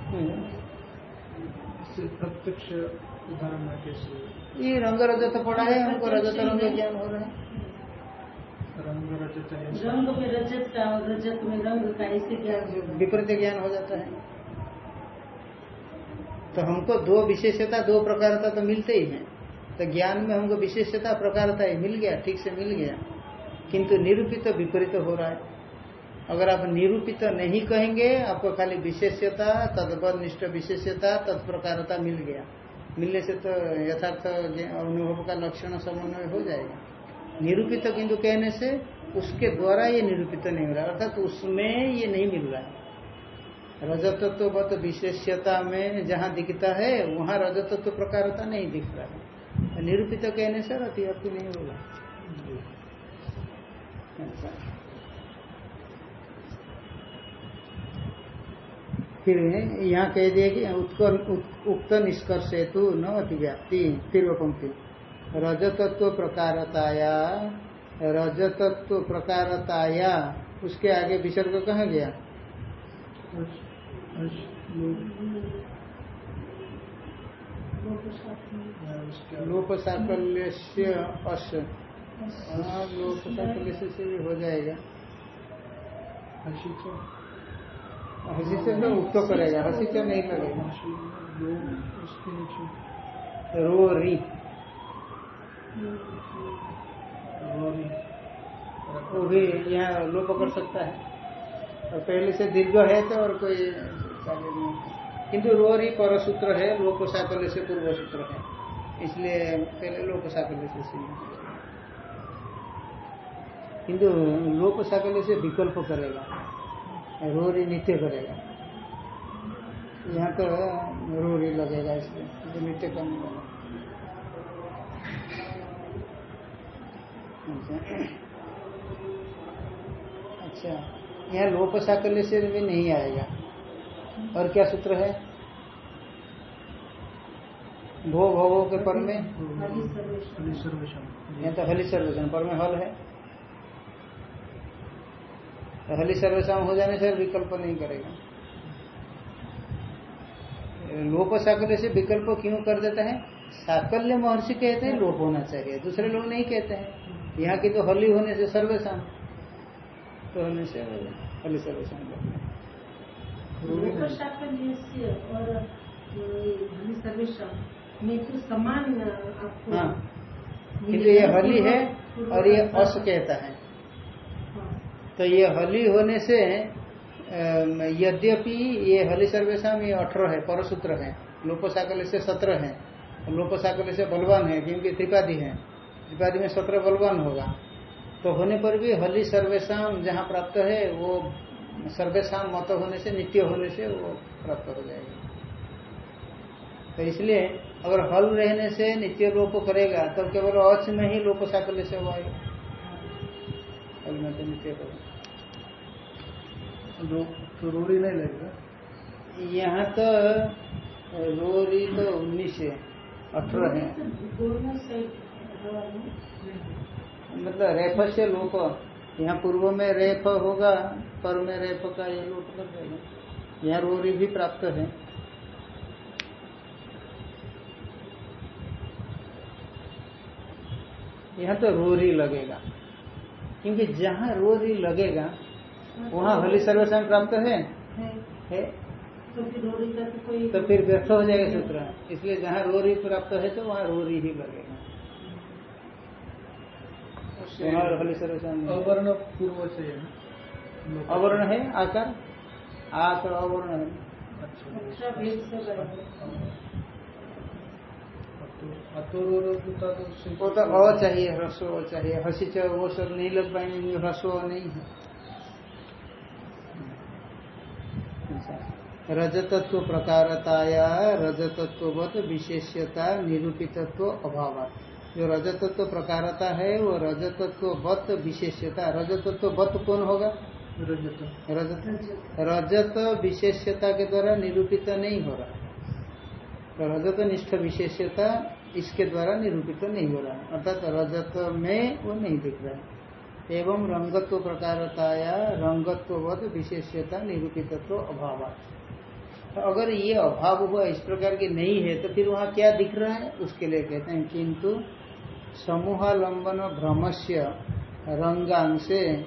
हम्म। प्रत्यक्ष उदाहरण ये रंग रजत पड़ा है हमको रजत रंग ज्ञान हो रहा है। रंग रजत है। रंग में रजत का और रजत में रंग का ऐसे ज्ञान विपरीत ज्ञान हो जाता है। तो हमको दो विशेषता, दो प्रकारता तो मिलते ही है। तो ज्ञान में हमको विशेषता, प्रकारता ही मिल गया, ठीक से मिल गया। किंतु निरूपित विपरीत हो रहा है। अगर आप निरूपित नहीं कहेंगे, आपको खाली विशेष्यता तदनिष्ठ विशेष्यता तत्प्रकारता मिल गया। मिलने से तो यथार्थ अनुभव का लक्षण समन्वय हो जाएगा। निरूपित किंतु कहने से उसके द्वारा ये निरूपित नहीं हो रहा अर्थात उसमें ये नहीं मिल रहा है। रजतत्वगत विशेष्यता में जहाँ दिखता है, वहाँ रजतत्व प्रकारता नहीं दिख रहा है। निरूपित कहने से अतिव्याप्ति नहीं होगा फिर यहाँ कह दिया कि उक्त निष्कर्ष हेतु न अतिव्याप्ति फिर वो पंक्ति रजतत्व प्रकारताया रजतत्व प्रकारताया, उसके आगे विसर्ग कहा गया? लोप साकल्य से अश। हाँ से भी हो जाएगा। हसी से तो करेगा हसी से नहीं रो री वो भी यहाँ लोप कर सकता है। और पहले से दीर्घ है तो और कोई। किंतु रोरी पर सूत्र है लोक साकल्य से पूर्व सूत्र है। इसलिए पहले लोक साकल्य से किंतु लोप साकल्य से विकल्प करेगा रोरी नित्य करेगा। यहाँ तो रोरी लगेगा इसलिए तो नित्य करने वाला अच्छा। यहाँ लोप साकल्य से भी नहीं आएगा। और क्या सूत्र है? भो भवो के पर में? यहाँ तो हली सर्वेशन पर में हल है। तो हली सर्वेशम हो जाने से विकल्प नहीं करेगा। लोप साकल्य से विकल्प क्यों कर देता है? साकल्य महर्षि कहते हैं लोप होना चाहिए दूसरे लोग नहीं कहते हैं। यहाँ की तो हली होने से सर्वेशम। तो होने से हली सर्वेशम करते हैं लोकशाकल्यस्य और ये हरि सर्वेशम में तो समान आपको हाँ। किंतु ये हली है और ये अस कहता है। हाँ। तो ये हली होने से यद्यपि ये हली सर्वेशम ये अठारह है परसूत्र है लोपोसाकल्य से सत्रह है और लोपोसाकल्य से बलवान है क्योंकि त्रिपादी है। त्रिपादी में सत्रह बलवान होगा। तो होने पर भी हली सर्वेशम जहाँ प्राप्त है वो सर्वेशम मत होने से नित्य होने से वो प्राप्त हो जाएगा। तो इसलिए अगर हल रहने से नित्य लोप करेगा तो केवल अच में ही लोप साकल्य से हुआ है। और में तो नीचे होगा रो- तो नहीं लगेगा? यहाँ तो रोरी तो उन्नीस है अठारह है। में मतलब रेफ से लोप। यहाँ पूर्व में रेफ होगा पर में रेफ का ये लोप लग जाएगा यहाँ रोरी भी प्राप्त है। यहाँ तो रोरी लगेगा क्योंकि जहाँ रोरी लगेगा वहाँ हली सर्वसाम प्राप्त है? है। है। तो फिर तो कोई तो फिर व्यर्थ हो जाएगा सूत्र। इसलिए जहाँ रोरी प्राप्त है तो वहाँ रोरी ही लगेगा वहाँ हली सर्वसाम नहीं। अवर्ण पूर्व से है अवर्ण है आकार? आ तो अवर्ण है। अच्छा तो वो तो अ चाहिए ह्रस्व चाहिए हसी च वो सब नहीं लग पाएँगे ह्रस्व नहीं है। अच्छा। रजतत्व प्रकारताया रजतत्ववत विशेष्यता निरूपितत्व अभाव जो रजतत्व प्रकारता है वो रजतत्ववत विशेष्यता रजतत्ववत कौन होगा? रजत रजत। विशेष्यता के द्वारा निरूपित नहीं हो रहा। तो रजत निष्ठ विशेष्यता इसके द्वारा निरूपित नहीं हो रहा। अर्थात रजत में वो नहीं दिख रहा। एवं रंगत्व प्रकारता या रंगत्ववत विशेष्यता निरूपितत्व अभाव तो अगर ये अभाव हुआ इस प्रकार की नहीं है तो फिर वहाँ क्या दिख रहा है? उसके लिए कहते हैं किंतु समूहालंबन भ्रमस्य रंगांशे।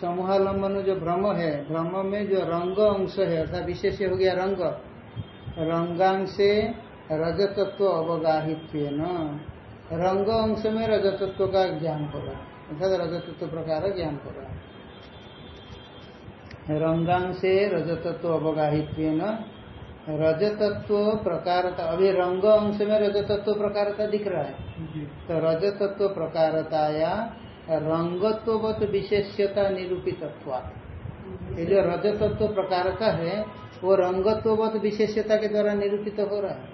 समूहालंबन जो भ्रम है, भ्रम में जो रंग अंश है, अर्थात विशेष हो गया रंग। रंगांशे रजतत्व अवगाहित न रंग अंश में रजतत्व का ज्ञान हो रहा है अर्थात रजतत्व प्रकार ज्ञान हो रहा है रंगांशे रजतत्व अवगाहित रजतत्व प्रकारता अभी रंग अंश में रजतत्व प्रकारता दिख रहा है। तो रजतत्व प्रकारताया रंगत्ववत विशेष्यता निरूपितत्वा ये जो रजतत्व प्रकारता है वो रंगत्ववत विशेष्यता के द्वारा निरूपित हो रहा है।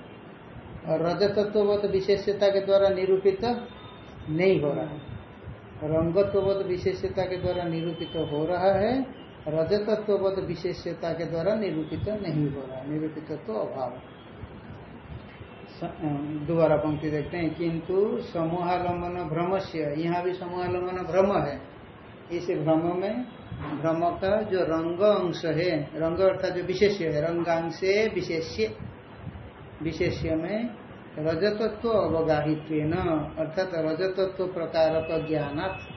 और रजतत्ववत विशेष्यता के द्वारा निरूपित नहीं हो रहा है। रंगत्ववत विशेष्यता के द्वारा निरूपित हो रहा है रजतत्ववत विशेषता के द्वारा निरूपित नहीं हो रहा निरूपित तो अभाव। दोबारा पंक्ति देखते हैं। किंतु समूहालंबन भ्रम से यहाँ भी समूहालंबन भ्रम है। इस भ्रम में भ्रम का जो रंग अंश है, रंग अर्थात जो विशेष्य है, रंगांशे विशेष्य। विशेष्य में रजतत्व अवगाहित अर्थात रजतत्व प्रकार का ज्ञानात्।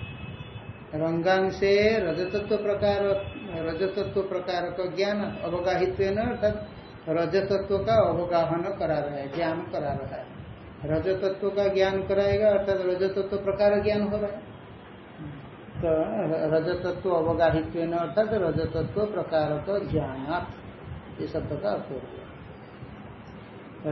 रंगांशे रजतत्व प्रकार रजतत्व प्रकार का ज्ञान अवगाहित अर्थात रजतत्व का अवगाहन करा रहा है, ज्ञान करा रहा है। रजतत्व का ज्ञान कराएगा, अर्थात रजतत्व प्रकार ज्ञान हो रहा है। तो रजतत्व अवगाहित अर्थात रजतत्व प्रकार का ज्ञान, ये शब्द का अर्थ हो गया।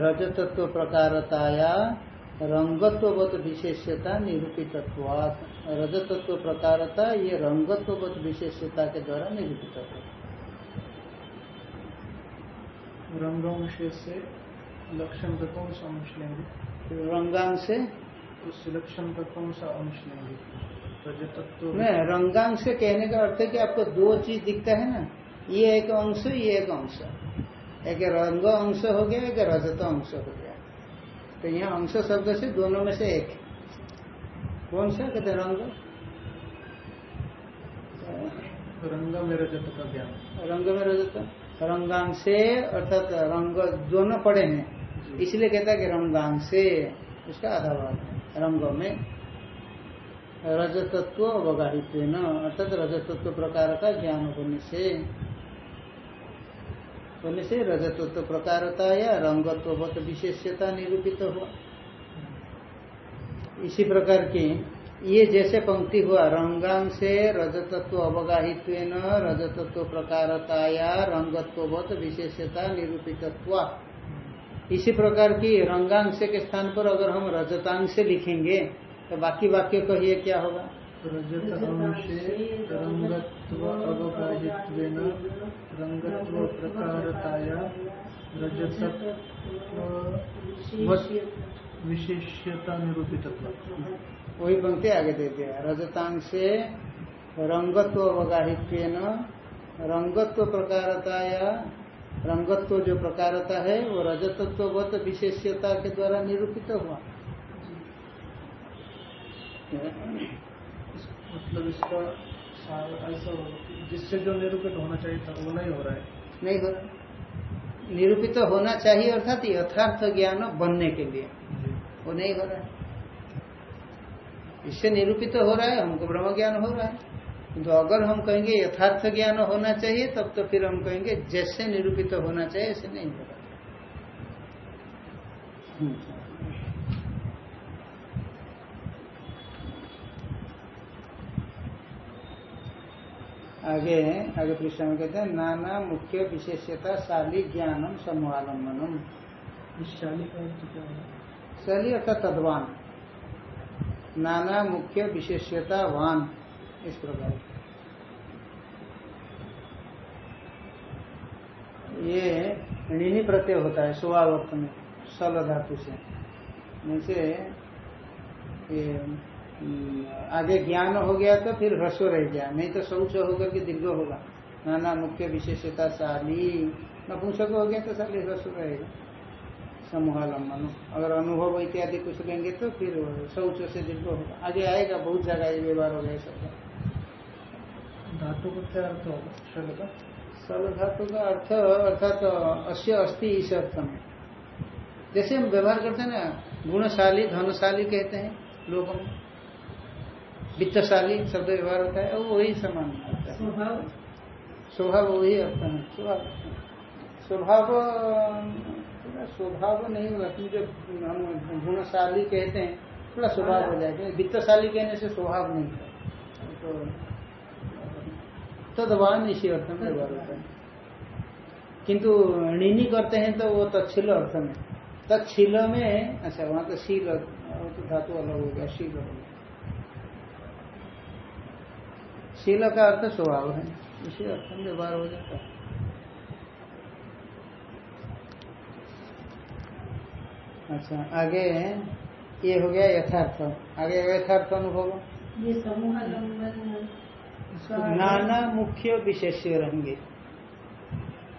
रजतत्व प्रकारताया रंगत्ववत विशेष्यता निरूपितत्वात्। रजतत्व प्रकारता ये रंगत्ववत विशेष्यता के द्वारा निरूपित रंगों से लक्षण का कौन सा अंश लेंगे। रंगांश? से उस लक्षण का कौन सा अंश लेंगे। रजतत्व नहीं रंगांश से कहने का अर्थ है कि आपको दो चीज़ दिखता है ना। ये एक अंश ये एक अंश। एक रंग अंश हो गया एक रजत अंश हो गया। तो यहाँ अंश शब्द से दोनों में से एक कौन सा? कहते रंग। रंग में रजत का ज्ञान? रंग में रजत रंगांशे अर्थात रंग दोनों पड़े हैं। इसलिए कहता है कि रंगांशे उसका आधा भाग है। रंग में रजतत्व अवगाहित न अर्थात रजतत्व प्रकार का ज्ञान होने से होने से रजतत्व तो प्रकारता या रंगत्ववत विशेष्यता निरूपित तो हुआ। इसी प्रकार की ये जैसे पंक्ति हुआ रंगांग से रजतत्व अवगाहित रजतत्व प्रकारताया रंगत्ववत विशेषता निरूपितत्वा। इसी प्रकार की रंगांश के स्थान पर अगर हम रजतांश लिखेंगे तो बाकी वाक्य को कहिए क्या होगा? रजत अंशे रंगत्व अवगाहित्वेन प्रकारताया रजतत्व विशेष्यता निरूपितत्व वही पंक्ति आगे दे दिया रजतांश रंगत्व अवगाहित्व रंगत्व प्रकारता या रंगत्व जो प्रकारता है, वो रजतत्वगत विशेष्यता के द्वारा निरूपित हुआ। मतलब इसका ऐसा हो जिससे जो निरूपित होना चाहिए था वो नहीं हो रहा है। नहीं हो रहा। निरूपित तो होना चाहिए अर्थात यथार्थ ज्ञान बनने के लिए। वो नहीं हो रहा है। इससे निरूपित तो हो रहा है हमको ब्रह्म ज्ञान हो रहा है। तो अगर हम कहेंगे यथार्थ ज्ञान होना चाहिए तब तो फिर हम कहेंगे जैसे निरूपित होना चाहिए ऐसे नहीं हो रहा। आगे आगे पृष्ठ में कहते हैं नाना मुख्य विशेषता शाली ज्ञानम समूहालंबनम शाली अर्थात तद्वान। नाना मुख्य विशेषता वान इस प्रकार। ये ऋणी प्रत्यय होता है स्वभावक्त में सल धातु से। जैसे आगे ज्ञान हो गया तो फिर ह्रस्व रह गया। नहीं तो शौच होकर के दीर्घ होगा। नाना मुख्य विशेषता शाली नपुंसक हो गया तो शाली ह्रस्व रहेगा। समूहालंबन अगर अनुभव इत्यादि कुछ लेंगे तो फिर शौच से दीर्घ होगा। आगे आएगा बहुत जगह ये व्यवहार हो गया सबका धातु का क्या अर्थ होगा? सल धातु का अर्थ अर्थात अश्य अस्थि इस अर्थ में जैसे हम व्यवहार करते हैं ना गुणशाली धनशाली कहते हैं लोगों में। वित्तशाली शब्द व्यवहार होता है वो वही समान होता है। स्वभाव? स्वभाव वही है। स्वभाव स्वभाव स्वभाव नहीं होगा क्योंकि जब हम गुणशाली कहते हैं थोड़ा स्वभाव हो जाएगा। वित्तशाली कहने से स्वभाव नहीं है तो तदवान इसी अर्थ में व्यवहार होता है। किंतु ऋणी करते हैं तो वो तत्शील अर्थ में। तत्शील में अच्छा वहाँ तो शील तो धातु अलग हो गया शील हो गया। शील का अर्थ स्वभाव है। उसी अर्थ में व्यवहार हो जाता है। अच्छा आगे ये हो गया यथार्थ। आगे यथार्थ अनुभव। ये समूह नाना मुख्य विशेष्य रहेंगे।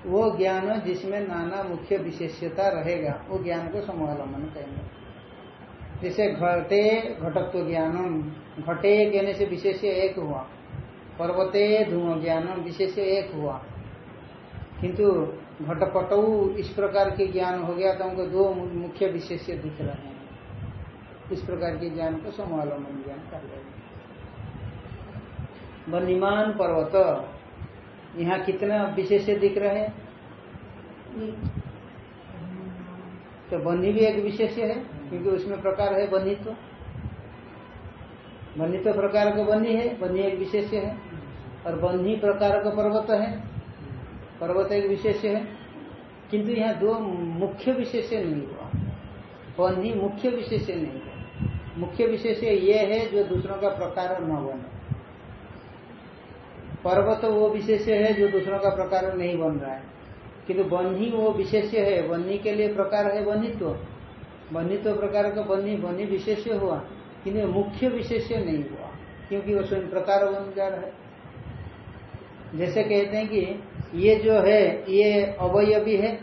वो ज्ञान जिसमें नाना मुख्य विशेष्यता रहेगा वो ज्ञान को समालंबन कहेंगे जैसे घटे घटत्व ज्ञानम घटे कहने से विशेष एक हुआ। पर्वते धूम ज्ञानम, विशेष एक हुआ। किंतु घटपटऊ इस प्रकार के ज्ञान हो गया तो हमको दो मुख्य विशेष्य दिख रहे हैं। इस प्रकार के ज्ञान को समालंबन ज्ञान कर जाएगा बनिमान पर्वत, यहाँ कितना विशेष दिख रहे हैं? तो बन्ही भी एक विशेष है, क्योंकि उसमें प्रकार है बन्हीत्व बन्हीत्व प्रकार का बन्ही है, बन्ही एक विशेष है। और बन्ही प्रकार का पर्वत है। पर्वत एक विशेष है। किंतु यहाँ दो मुख्य विशेष नहीं हुआ। बन्ही मुख्य विशेष नहीं हुआ। मुख्य विशेष ये है जो दूसरों का प्रकार न बने। पर्वत वो विशेष है जो दूसरों का प्रकार नहीं बन रहा है। किंतु बन्ही वो विशेष है। बन्ही के लिए प्रकार है बन्हीत्व बन्हीत्व प्रकार का बन्ही बन्ही विशेष हुआ। किंतु मुख्य विशेष नहीं हुआ। क्योंकि वो स्वयं प्रकार बन जा रहा है। जैसे कहते हैं कि ये जो है, ये अवयवी है,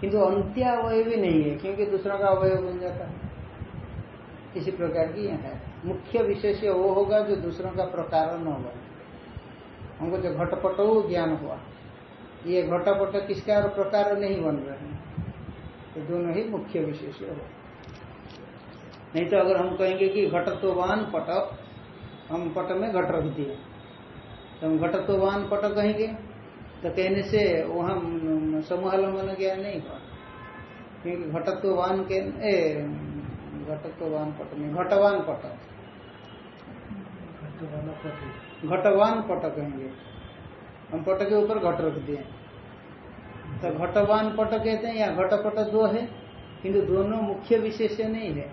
किंतु अंत्य अवयवी नहीं है, क्योंकि दूसरों का अवयव बन जाता है। इसी प्रकार की यह है। मुख्य विशेष वो होगा जो दूसरों का प्रकार न बने हमको जो घटपट ज्ञान हुआ। ये घटपट किसका और प्रकार नहीं बन रहे हैं। तो दोनों ही मुख्य विशेष हो। नहीं तो अगर हम कहेंगे कि घटत्ववान पट हम पट में घट रख दिए। तो हम घटत्ववान पट कहेंगे तो कहने से वहाँ समूहालंबन ज्ञान नहीं हुआ। क्योंकि घटत्ववान के घटत्ववान पट नहीं, घटवान पट। घटवान पट कहेंगे। हम पट के ऊपर घट रख दिए। तो घटवान पट कहते हैं, या घटपट दो है, किंतु दोनों मुख्य विशेष नहीं है।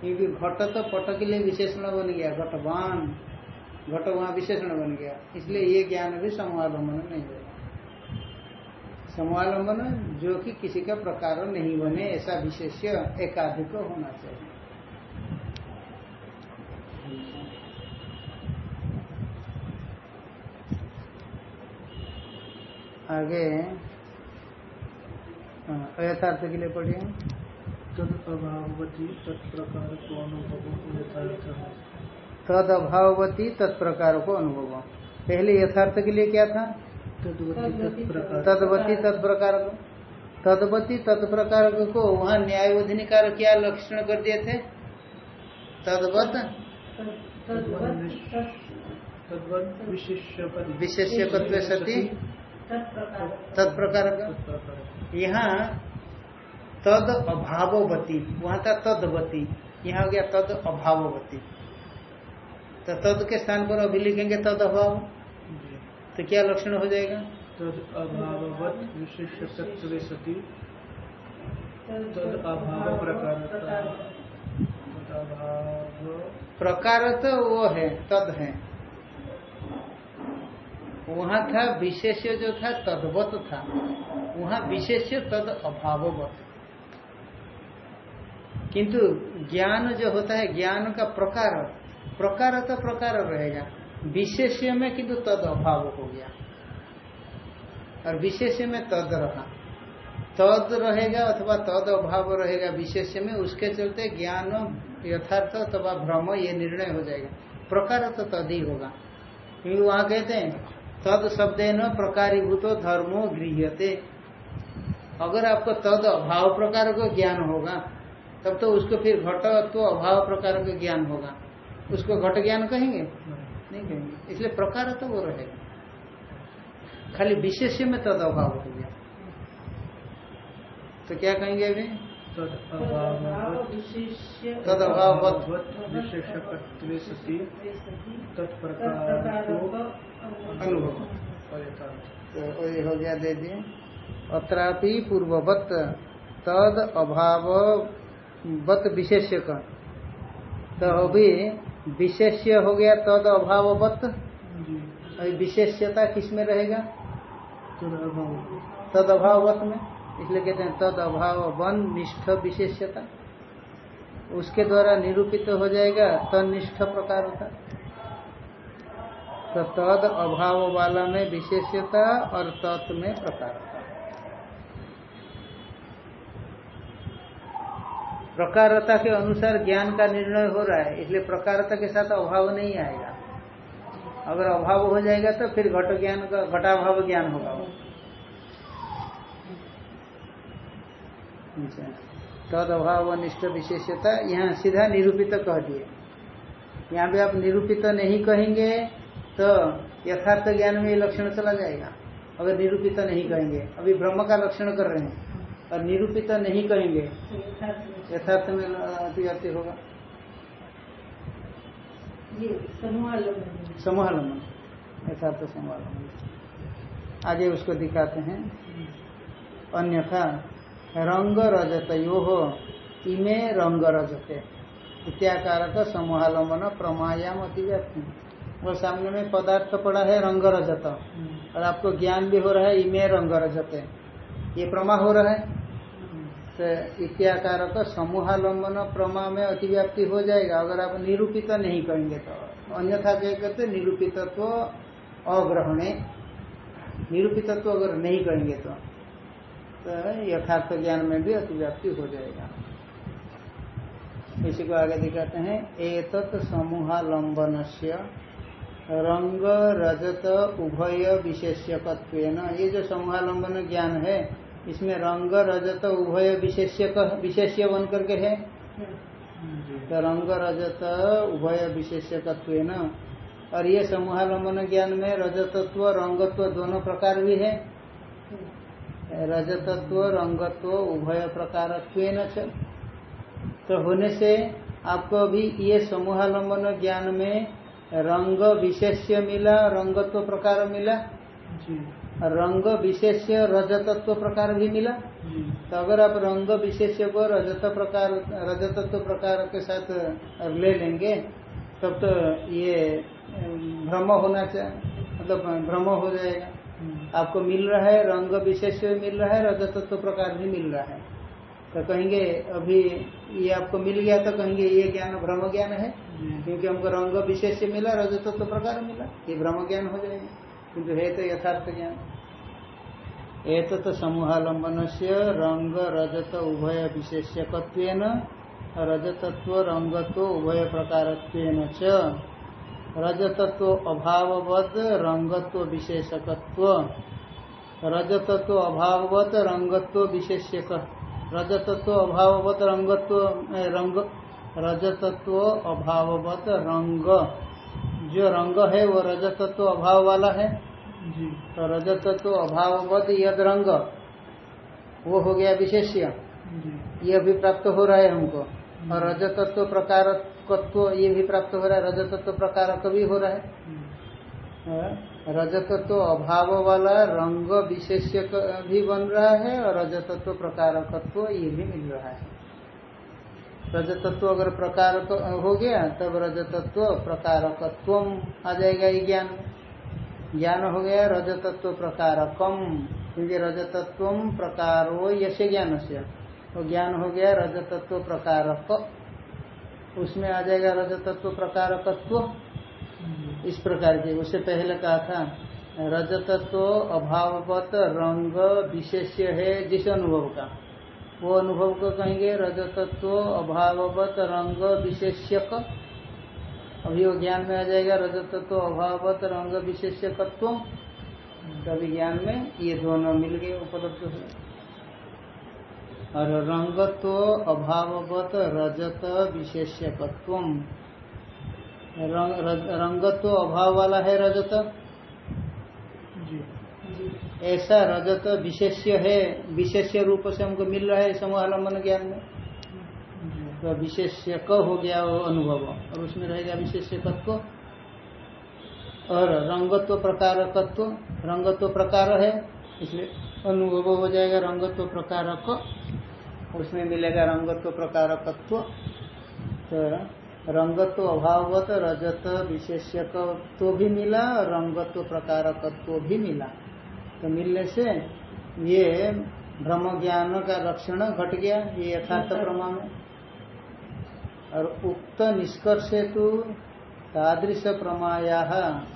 क्योंकि घट तो पट के लिए विशेषण बन गया, घटवान। घट वहाँ विशेषण बन गया। इसलिए ये ज्ञान भी समालंबन नहीं होगा समालंबन जो कि किसी का प्रकार नहीं बने, ऐसा विशेष एकाधिक होना चाहिए। आगे हाँ, यथार्थ के लिए पढ़िए। तद तत्प्रकार को अनुभव यथार्थ तद अभावती तत्प्रकार को अनुभव। पहले यथार्थ के लिए क्या था? तदवती तत्प्रकार को तदवती तत्प्रकार को वहाँ न्याय न्यायोधिनिकार क्या लक्षण कर दिए थे? तदवत? तद्वत विशेष्य सती। तत्प्रकार यहाँ तद अभाववती वहाँ था तदवती। यहाँ हो गया तद अभाववती तो तद के स्थान पर अभी लिखेंगे तद अभाव। तो क्या लक्षण हो जाएगा? तद अभाववत विशिष्य सत्व सती। तद अभाव प्रकार प्रकार तो वो है तद है। वहाँ था विशेष जो था तदवत था। वहाँ विशेष्य तद अभाववत। किंतु ज्ञान जो होता है ज्ञान का प्रकार प्रकार तो प्रकार रहेगा। विशेष्य में किंतु तद अभाव हो गया। और विशेष्य में तद रहा। तद रहेगा अथवा तद अभाव रहेगा विशेष्य में, उसके चलते ज्ञान यथार्थ अथवा भ्रम ये निर्णय हो जाएगा। प्रकार तो तद ही होगा। क्योंकि वहाँ कहते हैं, तद शब्द न प्रकारीभूतो धर्मो गृह्यते। अगर आपको तद अभाव प्रकार का ज्ञान होगा, तब तो उसको फिर घट तो अभाव प्रकार का ज्ञान होगा। उसको घट ज्ञान कहेंगे? नहीं कहेंगे। इसलिए प्रकार तो वो रहेगा खाली विशेष्य में तद अभाव हो गया। तो क्या कहेंगे अभी? तद को अनुभव तो ये हो गया दे दिए। अत्रापि पूर्ववत तद अभाववत विशेष्य का तो अभी विशेष्य हो गया तद अभाववत। जी। अभी विशेष्यता किसमें रहेगा? तद अभाव तद अभाववत में। इसलिए कहते हैं तद अभाव वन निष्ठ विशेष्यता। उसके द्वारा निरूपित हो जाएगा तनिष्ठ प्रकार होता तो तद अभाव वाला में विशेष्यता और तत् में प्रकारता। प्रकारता के अनुसार ज्ञान का निर्णय हो रहा है, इसलिए प्रकारता के साथ अभाव नहीं आएगा। अगर अभाव हो जाएगा तो फिर घट ज्ञान का, घटाभाव ज्ञान होगा अच्छा। तद अभाव निष्ठ विशेषता यहाँ सीधा निरूपित तो कह दिए। यहाँ भी आप निरूपित तो नहीं कहेंगे तो यथार्थ ज्ञान में ये लक्षण चला जाएगा। अगर निरूपित तो नहीं कहेंगे, अभी ब्रह्म का लक्षण कर रहे हैं। और निरूपित नहीं करेंगे। यथार्थ में अति अति होगा। ये समूहालंबन यथार्थ समूहालंबन आगे उसको दिखाते हैं। अन्यथा रंग रजत यो हो इमे रंग रजते इत्याकार का समूहालंबन प्रमायाम अतिव्याप्ति वो सामने में पदार्थ पड़ा है रंग रजत और आपको ज्ञान भी हो रहा है इमे रंग रजते ये प्रमा हो रहा है। तो इत्याकार का समूहालंबन प्रमा में अतिव्याप्ति हो जाएगा। अगर आप निरूपित नहीं करेंगे तो। अन्यथा क्या कहते निरूपितत्व अग्रहणे। निरूपितत्व अगर नहीं करेंगे तो। तो यथार्थ ज्ञान में भी अतिव्याप्ति हो जाएगा। इसी को आगे दिखाते हैं। एतत् समूहालंबन से रंग रजत उभय विशेष्यकत्व ये जो समूहालंबन ज्ञान है इसमें रंग रजत उभय विशेष्य विशेष्य बन करके है। तो रंग रजत उभय विशेष्यकत्व और ये समूहालंबन ज्ञान में रजतत्व रंगत्व दोनों प्रकार भी है। रजतत्व रंगत्व उभय प्रकार तो होने से आपको अभी ये समूहालंबन ज्ञान में रंग विशेष्य मिला रंगत्व प्रकार मिला। जी। रंग विशेष्य रजतत्व प्रकार भी मिला। तो अगर आप रंग विशेष्य को रजत प्रकार रजतत्व प्रकार के साथ ले लेंगे तब तो ये भ्रम होना चाहिए मतलब भ्रम हो जाएगा। आपको मिल रहा है रंग विशेष मिल रहा है रजतत्व प्रकार भी मिल रहा है। तो कहेंगे अभी ये आपको मिल गया तो कहेंगे ये ज्ञान भ्रम ज्ञान है। क्योंकि हमको रंग विशेष मिला रजतत्व प्रकार मिला ये भ्रम ज्ञान हो जाएगा। किंतु है तो यथार्थ ज्ञान एतत् समूहालंबन से रंग रजत उभय विशेष्यकत्व रजतत्व रंगत्व उभय प्रकार रजतत्व अभाववत रंगत्व विशेषकत्व। रजतत्व अभाववत रंगत्व विशेष्यक। रजतत्व अभाववत रंगत्व रंग रजतत्व अभाववत रंग जो रंग है वो रजतत्व अभाव वाला है। जी। तो रजतत्व अभाववत यद रंग वो हो गया विशेष्य। ये भी प्राप्त हो रहा है हमको। और रजतत्व प्रकारकत्व ये भी प्राप्त हो रहा है। रजतत्व प्रकारक भी हो रहा है। हाँ, रजतत्व अभाव वाला रंग विशेष्य भी बन रहा है और रजतत्व प्रकारकत्व ये भी मिल रहा है। रजतत्व अगर प्रकार हो गया, तब रजतत्व प्रकारकत्व आ जाएगा ये ज्ञान। ज्ञान हो गया रजतत्व प्रकारकम, क्योंकि रजतत्व प्रकारो यश ज्ञान से तो ज्ञान हो गया रजतत्व प्रकारक। उसमें आ जाएगा रजतत्व प्रकारकत्व। इस प्रकार के उससे पहले कहा था, रजतत्व अभाववत रंग विशेष्य है जिस अनुभव का। वो अनुभव को कहेंगे रजतत्व अभाववत रंग विशेष्यक। अभी वो ज्ञान में आ जाएगा रजतत्व अभाववत रंग विशेष्यकत्व। तभी ज्ञान में ये दोनों मिल गए उपलब्ध हुए और रंगत्व अभाववत रजत विशेष्यकत्व। रंग, रंगत्व अभाव वाला है रजत? ऐसा रजत विशेष्य है, विशेष्य रूप से हमको मिल रहा है समूहालंबन ज्ञान में। तो विशेष्य क हो गया वो अनुभव, और उसमें रहेगा विशेष्य तत्व। और रंगत्व प्रकार तत्व, रंगत्व प्रकार है, इसलिए अनुभव हो जाएगा रंगत्व प्रकारक उसमें मिलेगा रंगत्व प्रकार तत्व। तो रंगत्व अभाववत रजत विशेष्यकत्व भी मिला, रंगत्व प्रकारकत्व भी मिला। तो मिलने से ये ब्रह्म ज्ञान का लक्षण घट गया ये यथार्थ प्रमा में और उक्त निष्कर्ष हेतु तादृश प्रमाया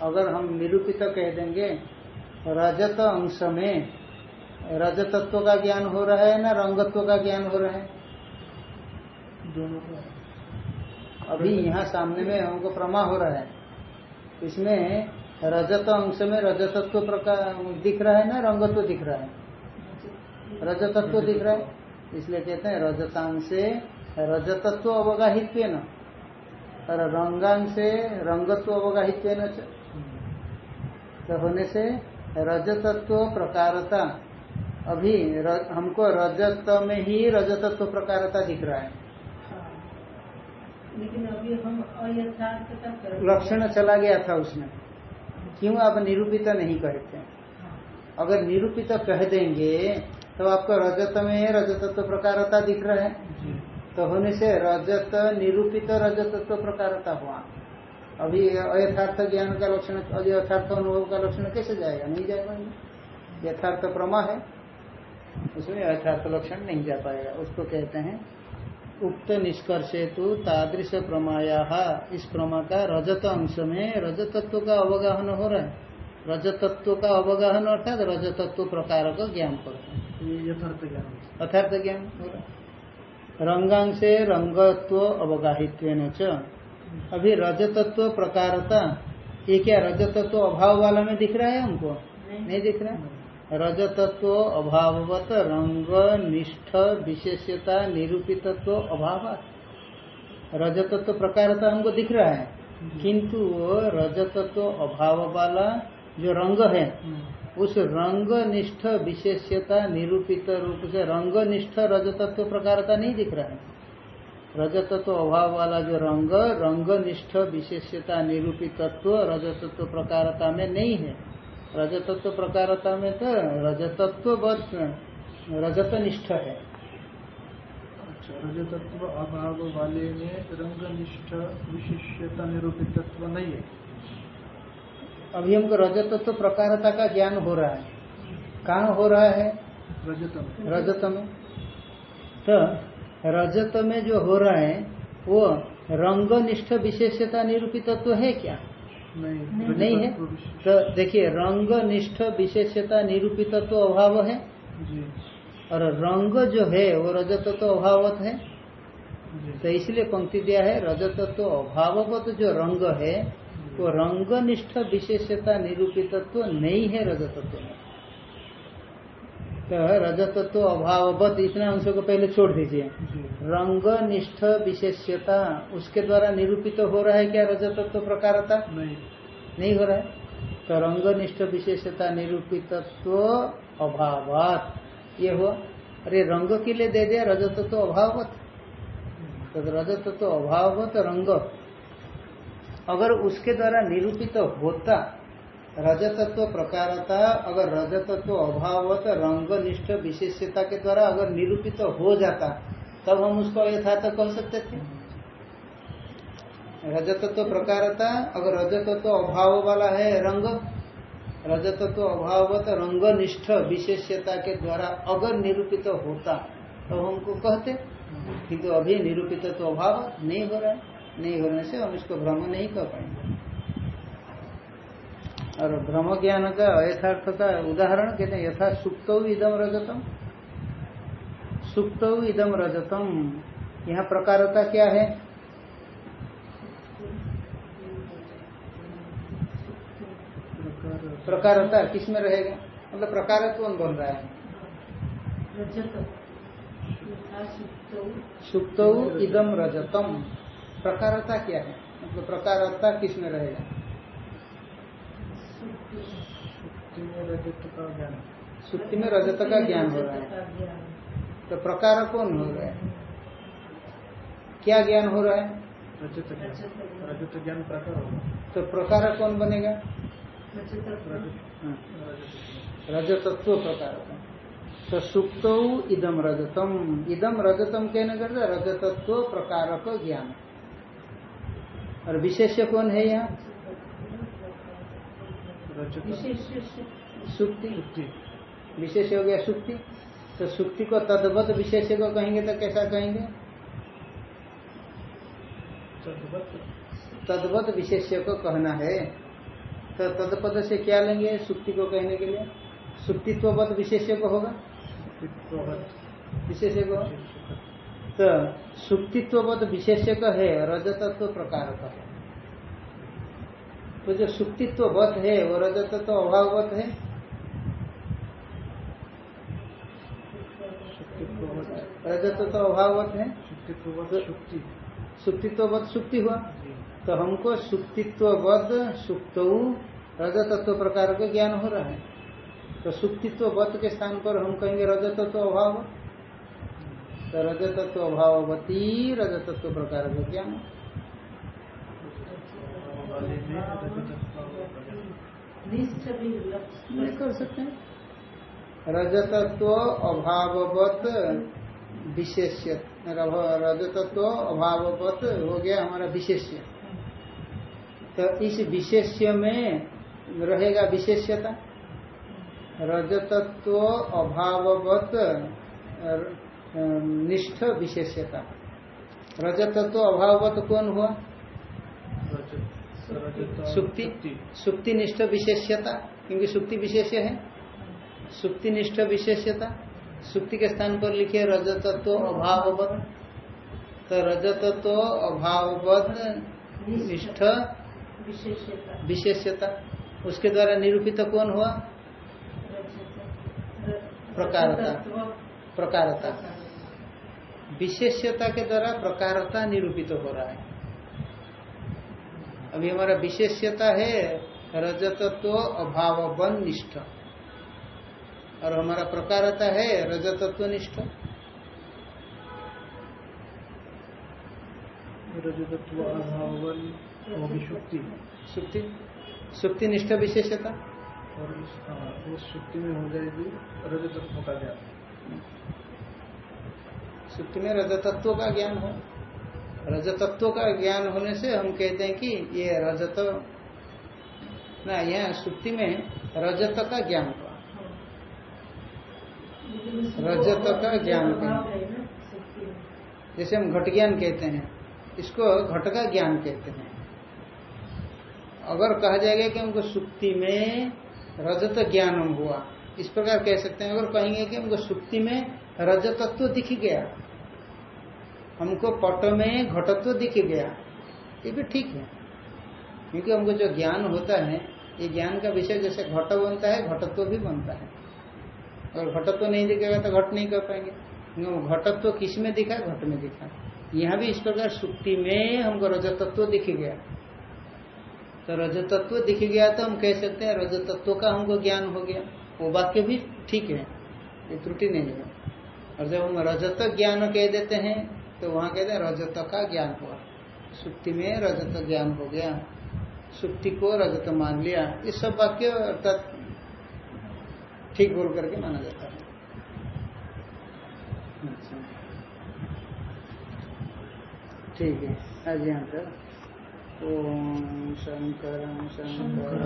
अगर हम निरूपित कह देंगे रजत अंश में रजतत्व का ज्ञान हो रहा है ना रंगत्व का ज्ञान हो रहा है? दोनों का। अभी यहाँ सामने में हमको प्रमा हो रहा है। इसमें रजत अंश में रजतत्व प्रकार दिख रहा है ना? रंगत्व दिख रहा है। रजतत्व दिख रहा है। इसलिए कहते हैं रजतांशे रजतत्व अवगाहित्व न। और रंगांशे रंगत्व अवगाहित्व न। तो होने से रजतत्व प्रकारता अभी र, हमको रजत में ही रजतत्व प्रकारता दिख रहा है। लेकिन अभी हम लक्षण चला गया था उसमें। क्यों आप निरूपित नहीं कहते? अगर निरूपित कह देंगे तो आपको रजत में रजतत्व प्रकारता दिख रहा है। तो होने से रजत निरूपित रजतत्व प्रकारता हुआ। अभी अयथार्थ ज्ञान का लक्षण अभी यथार्थ अनुभव का लक्षण कैसे जाएगा? नहीं जाएगा ये। यथार्थ प्रमा है। उसमें यथार्थ लक्षण नहीं जा पाएगा। उसको कहते हैं उक्त निष्कर्ष हेतु तादृश प्रमाया इस प्रमा का रजत अंश में रजतत्व का अवगाहन हो रहा है। रजतत्व का अवगाहन अर्थात रजतत्व प्रकार का ज्ञान करते हैं। ज्ञान अर्थार्थ ज्ञान हो रहा रंगांशे रंगत्व अवगाहित्व च। अभी रजतत्व प्रकारता ये क्या रजतत्व अभाव वाला में दिख रहा है हमको? नहीं दिख रहा है? रजतत्व अभाववत रंग निष्ठ विशेषता निरूपितत्व अभाव रजतत्व प्रकारता हमको दिख रहा है, किंतु वो रजतत्व अभाव वाला जो रंग है, उस रंग निष्ठ विशेषता निरूपित रूप से रंग निष्ठ रजतत्व प्रकारता नहीं दिख रहा है। रजतत्व अभाव वाला जो रंग रंग निष्ठ विशेष्यता निरूपितत्व रजतत्व प्रकारता में नहीं है। रजतत्व प्रकारता में तो रजतत्व बस रजत निष्ठ है। अच्छा रजतत्व अभाव वाले में रंगनिष्ठ विशिष्यता निरूपित तत्व नहीं है। अभी हमको रजतत्व प्रकारता का ज्ञान हो रहा है। कहाँ हो रहा है? रजतम। रजत में तो रजत में जो हो रहा है वो रंग निष्ठ विशेषता निरूपित तो है क्या? नहीं। नहीं है। तो देखिए रंग निष्ठ विशेषता निरूपित तो अभाव है। और रंग जो है वो रजत तो अभावत है। तो इसलिए पंक्ति दिया है रजत तो अभाववत जो रंग है वो रंग निष्ठ विशेषता निरूपित तो नहीं है रजतत्व में। तो रजतत्व अभाववत इतना अंशों को पहले छोड़ दीजिए। रंग निष्ठ विशेष्यता उसके द्वारा निरूपित तो हो रहा है क्या रजतत्व प्रकारता? नहीं। नहीं हो रहा है? तो रंग निष्ठ विशेषता निरूपितत्व अभावात। ये हुआ। अरे रंग के लिए दे दिया रजतत्व अभावत। तो रजतत्व अभावत रंग। अगर उसके द्वारा निरूपित होता रजतत्व प्रकारता, अगर रजतत्व अभावत रंग निष्ठ विशेषता के द्वारा अगर निरूपित तो हो जाता, तब हम उसको यथार्थ कह सकते थे। रजतत्व प्रकारता, अगर रजतत्व अभाव वाला है रंग, रजतत्व अभावत रंग निष्ठ विशेष्यता के द्वारा अगर निरूपित तो होता तो हमको कहते, किंतु अभी निरूपित तो अभाव नहीं हो रहा है। नहीं होने से हम इसको भ्रम नहीं कर पाएँगे। और भ्रम ज्ञान का यथार्थ का उदाहरण कहते हैं यथा सुप्त इदम रजतम। सुप्त इदम रजतम। यहाँ प्रकारता क्या है? प्रकार प्रकारता किसमें रहेगा? मतलब प्रकार कौन बन रहा है? सुप्तौ सुप्त इदम रजतम। प्रकारता क्या है? मतलब प्रकारता किसमें रहेगा शुक्ति में रजत का ज्ञान सुक्ति में रजत का ज्ञान हो रहा है। है तो प्रकार कौन हो रहा है? क्या ज्ञान हो रहा है? रजत रजत ज्ञान प्रकार होगा तो प्रकार कौन बनेगा? रजत हाँ, रजतत्व। प्रकार तो सुप्त इदम रजतम। इदम रजतम कहने करते रजतत्व प्रकारक ज्ञान। और विशेष्य कौन है यहाँ? विशेष सुक्ति विशेष हो गया सुक्ति। तो सुक्ति को तद्वत विशेष को कहेंगे तो कैसा कहेंगे? तद्वत। विशेष्य को कहना है। तो तदपद से क्या लेंगे सुक्ति को कहने के लिए? सुक्तित्ववत विशेष्य को होगा। विशेष्य को। तो सुक्तित्ववत विशेष्य का है रजतत्व प्रकार का है तो जो सुक्तित्ववत है वो रजतत्व अभाववत है। शुक्तित्ववत रजतत्व अभाववत है। सुक्तित्ववत सुक्ति। हुआ। तो हमको सुक्तित्वबद्ध सुक्त रजतत्व प्रकार का ज्ञान हो रहा है। तो सुक्तित्वबद्ध के स्थान पर हम कहेंगे रजतत्व अभाव तो रजतत्व अभाववती रजतत्व प्रकार का ज्ञान वाले में रजतत्व निष्ठ भी लक्ष्य कर सकते रजतत्व अभाववत विशेष्य। रजतत्व अभाववत हो गया हमारा विशेष्य। तो इस विशेष्य में रहेगा विशेष्यता। रजतत्व अभाववत निष्ठ विशेष्यता। रजतत्व अभाववत कौन हुआ? सुक्ति सुक्ति निष्ठ विशेष्यता। क्योंकि सुक्ति विशेष्य है। सुक्ति निष्ठ विशेष्यता। सुक्ति के स्थान पर लिखिए रजतत्व अभाववत तो रजतत्व अभाववत निष्ठ विशेष्यता। उसके द्वारा निरूपित कौन हुआ? प्रकारता। प्रकारता। विशेष्यता के द्वारा प्रकारता निरूपित हो रहा है। अभी हमारा विशेष्यता है रजतत्व अभाववन निष्ठ और हमारा प्रकारता है रजतत्व निष्ठ रजतत्व अभावन वो शुक्ति सुक्ति। सुक्ति निष्ठ विशेषता। और इस हाँ, उस शुक्ति में हो जाएगी रजतत्व का ज्ञान। सुक्ति में रजतत्व का ज्ञान हो। रजतत्व का ज्ञान होने से हम कहते हैं कि ये रजत ना यहाँ सुक्ति में रजत का ज्ञान हुआ। रजत का ज्ञान। जैसे हम घट ज्ञान कहते हैं इसको घट का ज्ञान कहते हैं। अगर कहा जाएगा कि हमको सुक्ति में रजत ज्ञान हुआ इस प्रकार कह सकते हैं। अगर कहेंगे कि हमको सुक्ति में रजतत्व दिख गया हमको पट में घटत्व दिख गया। ये भी ठीक है। क्योंकि हमको जो ज्ञान होता है, ये ज्ञान का विषय जैसे घट बनता है, घटत्व भी बनता है। अगर घटत्व नहीं दिखेगा तो घट नहीं कर पाएँगे। घटत्व किसमें दिखा घट में दिखा यहाँ भी इस प्रकार सुक्ति में हमको रजतत्व दिख गया। तो रजतत्व दिख गया तो हम कह सकते हैं रजतत्व का हमको ज्ञान हो गया। वो वाक्य भी ठीक है। ये त्रुटि नहीं है। और जब हम रजत ज्ञान कह देते हैं तो वहाँ कहते हैं रजत का ज्ञान हुआ। सुक्ति में रजत ज्ञान हो गया। सुक्ति को रजत मान लिया। ये सब वाक्य अर्थात ठीक बोल करके माना जाता है। अच्छा। ठीक है, आज यहाँ तक ओम शंकर शंकर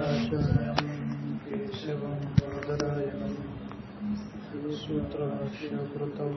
सूत्रभाष्यकृतम्